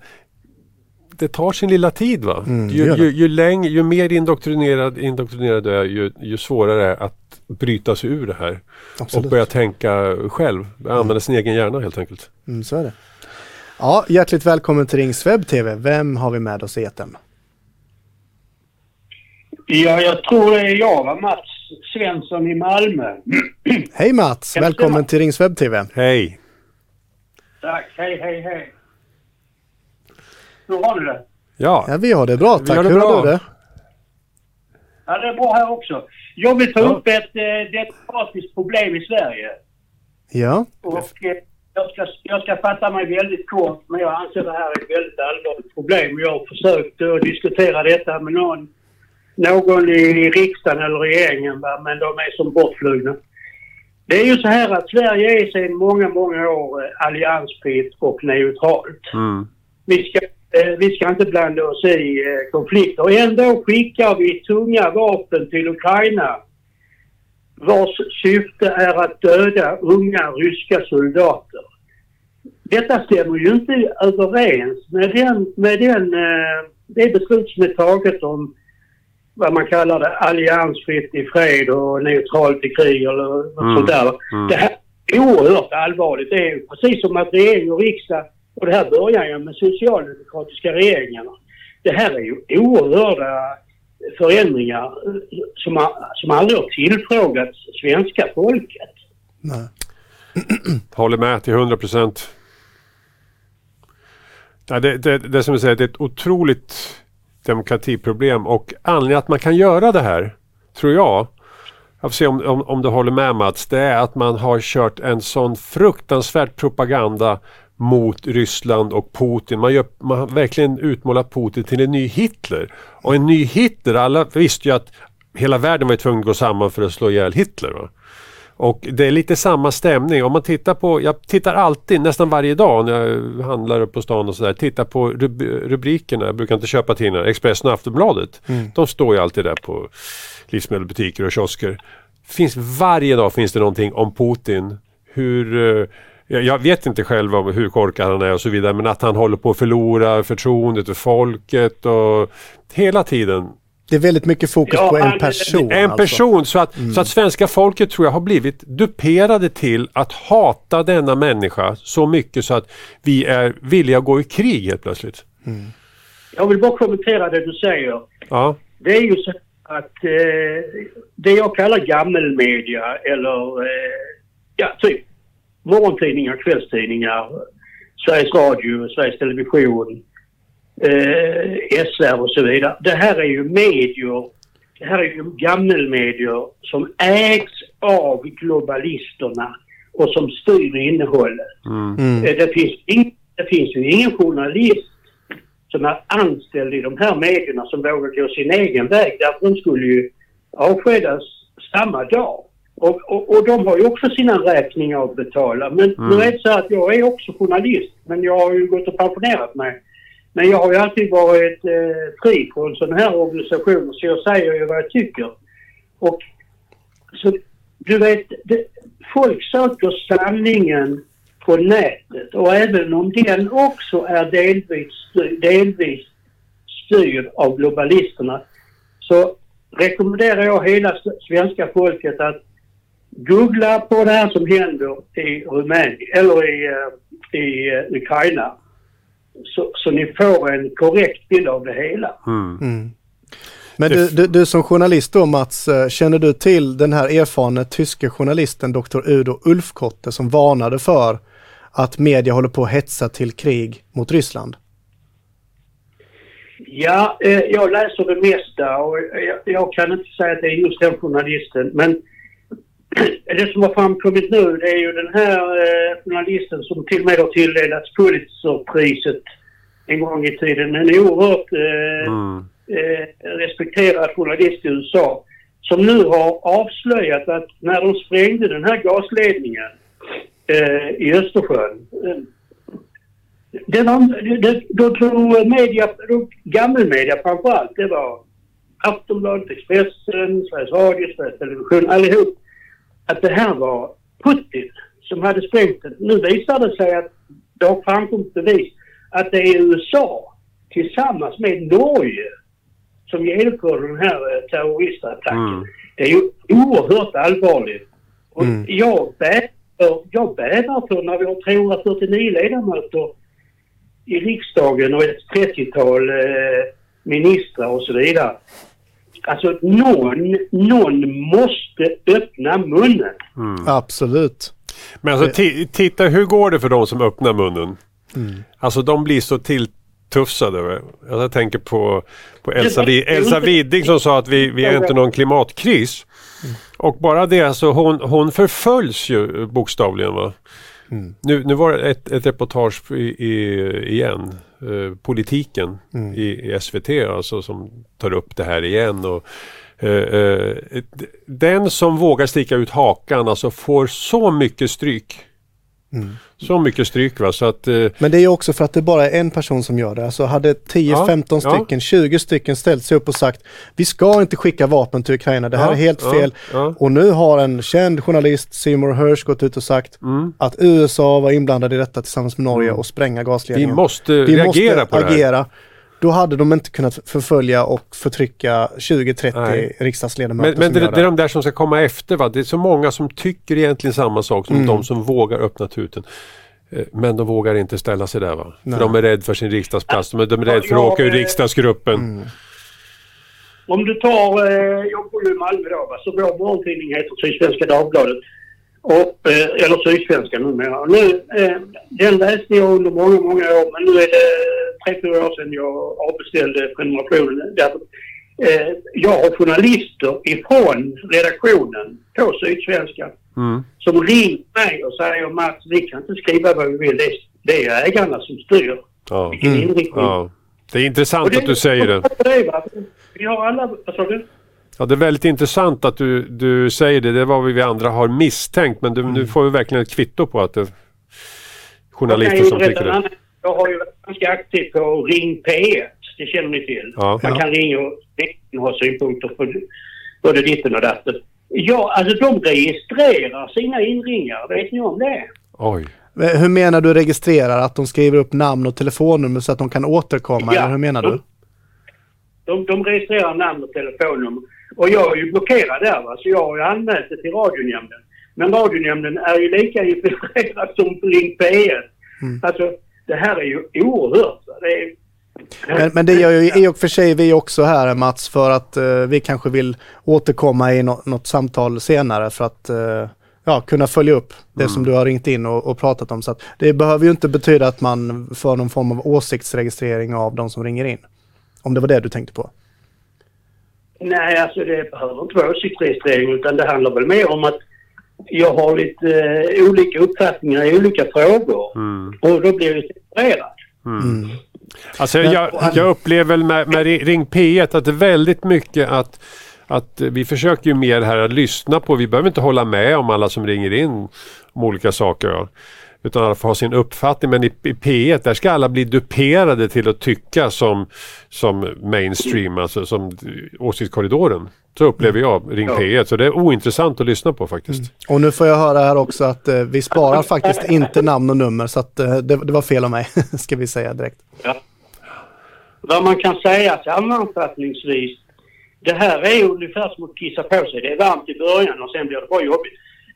det tar sin lilla tid va? Mm, ju, ju, ju, läng, ju mer indoktrinerad, indoktrinerad du är ju, ju svårare är att bryta sig ur det här. Absolut. Och börja tänka själv. Använda sin egen hjärna helt enkelt. Mm, så är det. Ja, hjärtligt välkommen till Rings Webb TV. Vem har vi med oss i etern? Ja, jag tror det är jag, va? Mats Svensson i Malmö. Hej Mats! Välkommen till Rings Webb TV. Hej! Tack, hej, hej, hej. Hur har ni det? Ja, Ja, vi har det bra Vi tack. har det Hur bra. har du det? Ja, det är bra här också. Jag vill ta Ja. upp ett eh, demokratiskt problem i Sverige. Ja, Och eh, jag, ska, jag ska fatta mig väldigt kort, men jag anser det här är ett väldigt allvarligt problem. Jag har försökt att diskutera detta med någon, någon i riksdagen eller regeringen, va? men de är som bortflugna. Det är ju så här att Sverige är sedan många, många år eh, alliansfritt och neutralt. mm. Vi ska, vi ska inte blanda oss i eh, konflikter. Ändå skickar vi tunga vapen till Ukraina vars syfte är att döda unga ryska soldater. Detta stämmer ju inte överens med, den, med den, eh, det beslut som är taget om vad man kallar det alliansfritt i fred och neutralt i krig eller något Mm. sånt där. Mm. Det här är oerhört allvarligt. Det är precis som att regering och riksdag, och det här börjar ju med socialdemokratiska regeringarna. Det här är ju oerhörda förändringar eh, som, har- som aldrig har tillfrågats svenska folket. nej. Håller med till 100 procent. Ja, det, det, det som jag säger, det är ett otroligt demokratiproblem och anledningen att man kan göra det här, tror jag, jag får se om, om, om du håller med Mats, det är att man har kört en sån fruktansvärd propaganda mot Ryssland och Putin. Man, gör, man har verkligen utmålat Putin till en ny Hitler. Och en ny Hitler, alla visste ju att hela världen var tvungen att gå samman för att slå ihjäl Hitler. Va? Och det är lite samma stämning. Om man tittar på, jag tittar alltid, nästan varje dag när jag handlar på stan och sådär, tittar på rub rubrikerna. Jag brukar inte köpa tidningar, Expressen och Aftonbladet. De står ju alltid där på livsmedelsbutiker och kiosker. Finns, varje dag finns det någonting om Putin. Hur, eh, jag, vet inte själv om hur korkad han är och så vidare men att han håller på att förlora förtroendet för folket och hela tiden Det är väldigt mycket fokus Ja, på en person. en alltså. person så att, så att svenska folket tror jag har blivit duperade till att hata denna människa så mycket så att vi är villiga att gå i krig helt plötsligt. Jag vill bara kommentera det du säger. Ja, Det är ju så att eh, det jag kallar gammelmedia eller eh, ja, typ morgontidningar, kvällstidningar Sveriges Radio, Sveriges Television, eh, SR och så vidare. Det här är ju medier, det här är ju gammelmedier som ägs av globalisterna och som styr innehållet. Mm. Eh, Det, finns in, det finns ju ingen journalist som är anställd i de här medierna som vågar gå sin egen väg. Därför de skulle ju avskedas samma dag. Och, och, och de har ju också sina räkningar att betala. Men nu är det så att jag är också journalist, men jag har ju gått och pensionerat mig. Men jag har ju alltid varit eh, fri från sådana här organisationer, så jag säger ju vad jag tycker. Och så, du vet, det, folk söker sanningen på nätet och även om den också är delvis, delvis styrd av globalisterna så rekommenderar jag hela svenska folket att googla på det här som händer i Rumänien eller i, eh, i eh, Ukraina. Så, så ni får en korrekt bild av det hela. Mm. Men du, du, du som journalist då Mats, eh, känner du till den här erfarne tyske journalisten Dr. Udo Ulfkotte som varnade för att media håller på att hetsa till krig mot Ryssland? Ja, eh, jag läser det mesta och jag, jag kan inte säga att det är just den journalisten. Men det som har framkommit nu det är ju den här eh, journalisten som till och med har tilldelats Pulitzerpriset en gång i tiden. En oerhört eh, Mm. eh, respekterad journalist i USA. Som nu har avslöjat att när de sprängde den här gasledningen eh, i Östersjön. Eh, det var, det, det, då drog media, då, gammelmedia framförallt, det var Aftonbladet, Expressen, Sveriges Radio, Sveriges Television, allihop. Att det här var Putin som hade sprängt den. Nu visar det sig att det har framkommit bevis att det är USA tillsammans med Norge som genomför den här eh, terroristattacken. Mm. Det är ju oerhört allvarligt. Och Mm. jag, bävar, jag bävar för när vi har 349 ledamöter i riksdagen och ett 30-tal eh, ministrar och så vidare. Alltså någon, någon måste öppna munnen. Absolut. Men alltså ti- titta, hur går det för de som öppnar munnen? Mm. Alltså de blir så tilltufsade. Jag tänker på, på Elsa, Elsa Widing som sa att vi, vi är inte någon klimatkris. Och bara det, alltså hon, hon förföljs ju bokstavligen. Va? Nu, nu var det ett, ett reportage i, i, igen, eh, politiken i, i SVT alltså som tar upp det här igen. Och, eh, eh, den som vågar sticka ut hakan alltså får så mycket stryk. Så mycket stryk va så att eh, Men det är också för att det bara är en person som gör det. Alltså hade 10, Ja, 15 ja. stycken, 20 stycken ställt sig upp och sagt vi ska inte skicka vapen till Ukraina, det här Ja, är helt fel. Och nu har en känd journalist, Seymour Hersh, gått ut och sagt Mm. att USA var inblandade i detta tillsammans med Norge och spränga vi gasledningen. måste Vi reagera måste på det här. agera. Då hade de inte kunnat förfölja och förtrycka 20-30 Nej. riksdagsledamöter Men, men det, det är de där som ska komma efter va. Det är så många som tycker egentligen samma sak som Mm. de som vågar öppna tuten. Eh, Men de vågar inte ställa sig där va. Nej. För de är rädda för sin riksdagsplats. De är, de är rädda för att åka ur riksdagsgruppen. Mm. Om du tar, eh, jag bor ju i Malmö då, va, så vår morgontidning heter Sydsvenska Dagbladet. Och, eh, eller Sydsvenska numera. Nu, eh, den läste jag under många, många år men nu är det tre, fyra år sedan jag avbeställde prenumerationen. Därför, eh, jag har journalister ifrån redaktionen på Sydsvenska Mm. som ringer mig och säger Mats, vi kan inte skriva vad vi vill. Det är, det ägarna som styr Ja. vilken inriktning. Ja. Det är intressant Och att du säger det. va? Vi har alla, vad sa du? Ja, det är väldigt intressant att du, du säger det. Det var vad vi andra har misstänkt. Men du, nu får vi verkligen ett kvitto på att det är journalister som tycker det. annan- Jag har ju varit ganska aktiv på Ring P1. Det känner ni till. Ja. Man kan ringa och och ha synpunkter på både ditten och datten. Ja, alltså de registrerar sina inringare. Vet ni om det? Oj. Hur menar du registrerar? Att de skriver upp namn och telefonnummer så att de kan återkomma? Ja. Eller hur menar du? De, de registrerar namn och telefonnummer. Och jag är ju blockerad där va, så jag har ju anmält det till radionämnden. Men radionämnden är ju lika infiltrerad som Ring P1. Mm. Alltså, det här är ju oerhört. Det är, Men, men det gör ju i och för sig vi också här Mats för att eh, vi kanske vill återkomma i nå- något samtal senare för att eh, ja, kunna följa upp det Mm. som du har ringt in och, och pratat om. Så det behöver ju inte betyda att man för någon form av åsiktsregistrering av de som ringer in. Om det var det du tänkte på. Nej, alltså det behöver inte vara åsiktsregistrering utan det handlar väl mer om att jag har lite eh, olika uppfattningar i olika frågor. Mm. Och då blir jag separerad. Mm. Alltså Men- jag, jag upplever väl med, med Ring P1 att det är väldigt mycket att att vi försöker ju mer här att lyssna på, vi behöver inte hålla med om alla som ringer in om olika saker. Ja. Utan alla får ha sin uppfattning. Men i, i P1 där ska alla bli duperade till att tycka som, som mainstream, alltså som åsiktskorridoren. Så upplever jag Ring P1. Så det är ointressant att lyssna på faktiskt. Och nu får jag höra här också att eh, vi sparar faktiskt inte namn och nummer så att eh, det, det var fel av mig, ska vi säga direkt. Vad man kan säga sammanfattningsvis. Det här är ungefär som att kissa på sig. Det är varmt i början och sen blir det bara jobbigt.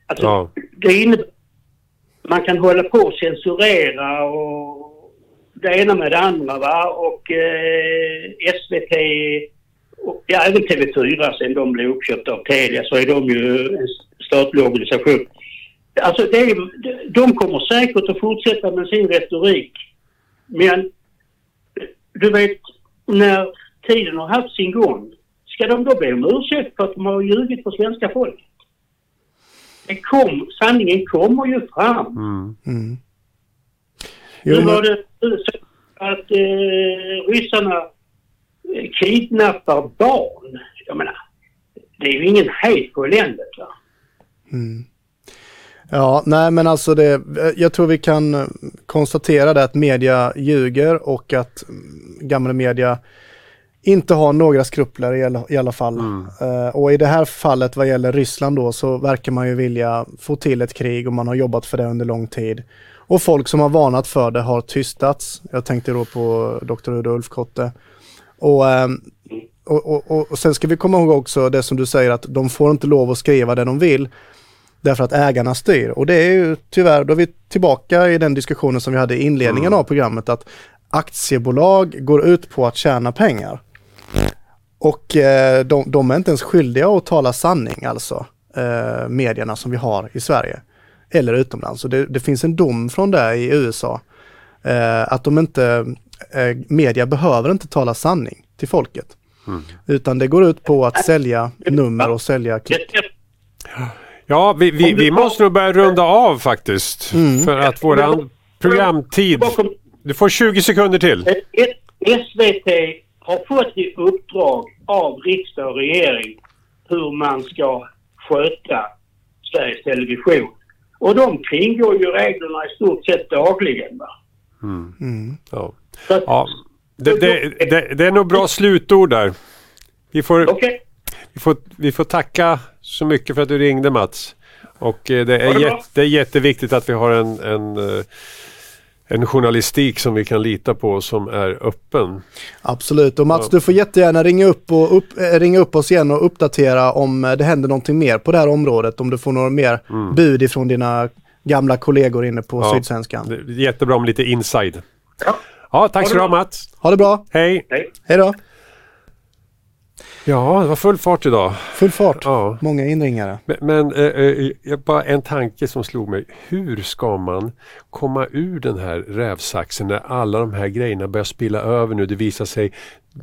Alltså, Ja. det innebär man kan hålla på och censurera och det ena med det andra va. Och eh, SVT och ja, även TV4 sen de blev uppköpta av Telia så är de ju en statlig organisation. Alltså det är, de kommer säkert att fortsätta med sin retorik. Men du vet, när tiden har haft sin gång, ska de då be om ursäkt för att de har ljugit för svenska folket? Det kom, sanningen kommer ju fram. Mm. Mm. Nu Jo, var men, det så att eh, ryssarna eh, kidnappar barn. Jag menar, det är ju ingen hejd på eländet va? mm. Ja, nej men alltså det, jag tror vi kan eh, konstatera det att media ljuger och att mm, gamla media inte har några skrupler i alla, i alla fall. Eh, och i det här fallet vad gäller Ryssland då så verkar man ju vilja få till ett krig och man har jobbat för det under lång tid. Och folk som har varnat för det har tystats. Jag tänkte då på Dr. Udo Ulfkotte. Och, ehm, och, och, och, och sen ska vi komma ihåg också det som du säger att de får inte lov att skriva det de vill. Därför att ägarna styr. Och det är ju tyvärr, då är vi tillbaka i den diskussionen som vi hade i inledningen av programmet att aktiebolag går ut på att tjäna pengar. Och eh, de, de är inte ens skyldiga att tala sanning alltså, eh, medierna som vi har i Sverige. Eller utomlands. Och det, det finns en dom från det i USA. Eh, att de inte, media behöver inte tala sanning till folket. Utan det går ut på att sälja nummer och sälja klick. Ja, vi, vi, vi måste nog börja runda av faktiskt. För att våran programtid... Du får 20 sekunder till. SVT har fått i uppdrag av riksdag och regering hur man ska sköta Sveriges Television. Och de kringgår ju reglerna i stort sett dagligen. Va? Mm. Ja. Så att- Ja. Det, det, det, det är nog bra slutord där. Vi får, Okej, vi, får, vi får tacka så mycket för att du ringde Mats. Och eh, det är, jätte, det är jätteviktigt att vi har en, en, eh, en journalistik som vi kan lita på som är öppen. Absolut, och Mats Ja. du får jättegärna ringa upp, och upp, eh, ringa upp oss igen och uppdatera om eh, det händer någonting mer på det här området. Om du får några mer bud ifrån dina gamla kollegor inne på Mm. Ja. Sydsvenskan. Jättebra med lite inside. Ja. Ja, tack så du Ha. Mats. Ha det bra, Hej! hej. hej då! Ja, det var full fart idag. Full fart, Ja. många inringare. Men, men eh, eh, bara en tanke som slog mig. Hur ska man komma ur den här rävsaxen när alla de här grejerna börjar spilla över nu? Det visar sig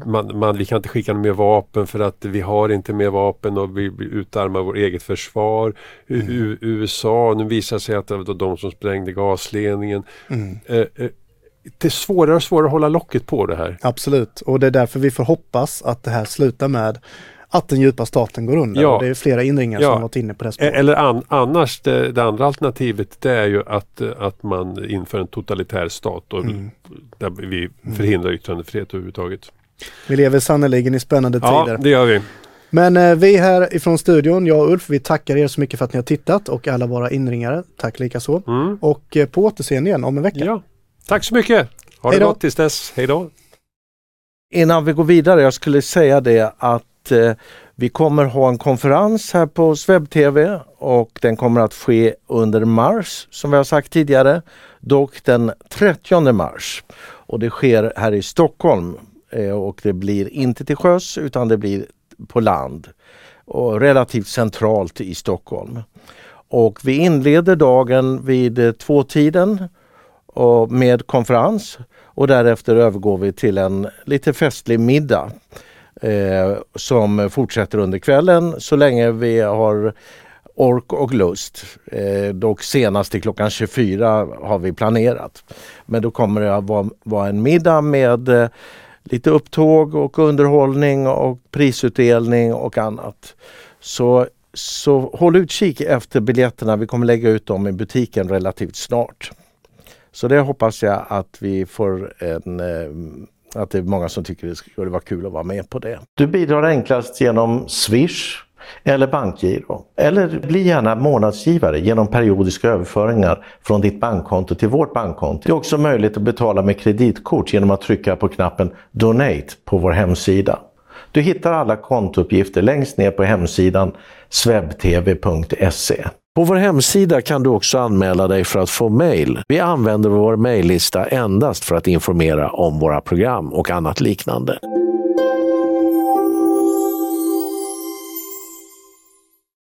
man, man, vi kan inte skicka mer vapen för att vi har inte mer vapen och vi utarmar vårt eget försvar. U- U- USA, nu visar sig att det var de som sprängde gasledningen. Eh, eh, det är svårare och svårare att hålla locket på det här. Absolut, och det är därför vi får hoppas att det här slutar med att den djupa staten går under. Ja. Det är flera inringare Ja. som har varit inne på det spåret. Eller an, annars, det, det andra alternativet det är ju att, att man inför en totalitär stat och där vi förhindrar yttrandefrihet överhuvudtaget. Vi lever sannerligen i spännande Ja, tider. det gör vi. Men eh, vi här ifrån studion, jag och Ulf, vi tackar er så mycket för att ni har tittat och alla våra inringare. Tack likaså. Mm. Och eh, på återseende igen om en vecka. Ja. Tack så mycket! Ha det Hej då. gott tills dess. Hej då! Innan vi går vidare, jag skulle säga det att eh, vi kommer ha en konferens här på SvebTV och den kommer att ske under mars som vi har sagt tidigare, dock den 30 mars. Och det sker här i Stockholm eh, och det blir inte till sjöss utan det blir på land och relativt centralt i Stockholm. Och vi inleder dagen vid tvåtiden och med konferens och därefter övergår vi till en lite festlig middag eh, som fortsätter under kvällen så länge vi har ork och lust. Eh, dock senast till klockan 24 har vi planerat. Men då kommer det att vara, vara en middag med eh, lite upptåg och underhållning och prisutdelning och annat. Så, så håll utkik efter biljetterna. Vi kommer lägga ut dem i butiken relativt snart. Så det hoppas jag att vi får en eh, att det är många som tycker det skulle vara kul att vara med på det. Du bidrar enklast genom Swish eller bankgiro. Eller bli gärna månadsgivare genom periodiska överföringar från ditt bankkonto till vårt bankkonto. Det är också möjligt att betala med kreditkort genom att trycka på knappen Donate på vår hemsida. Du hittar alla kontouppgifter längst ner på hemsidan swebtv.se. På vår hemsida kan du också anmäla dig för att få mejl. Vi använder vår mejllista endast för att informera om våra program och annat liknande.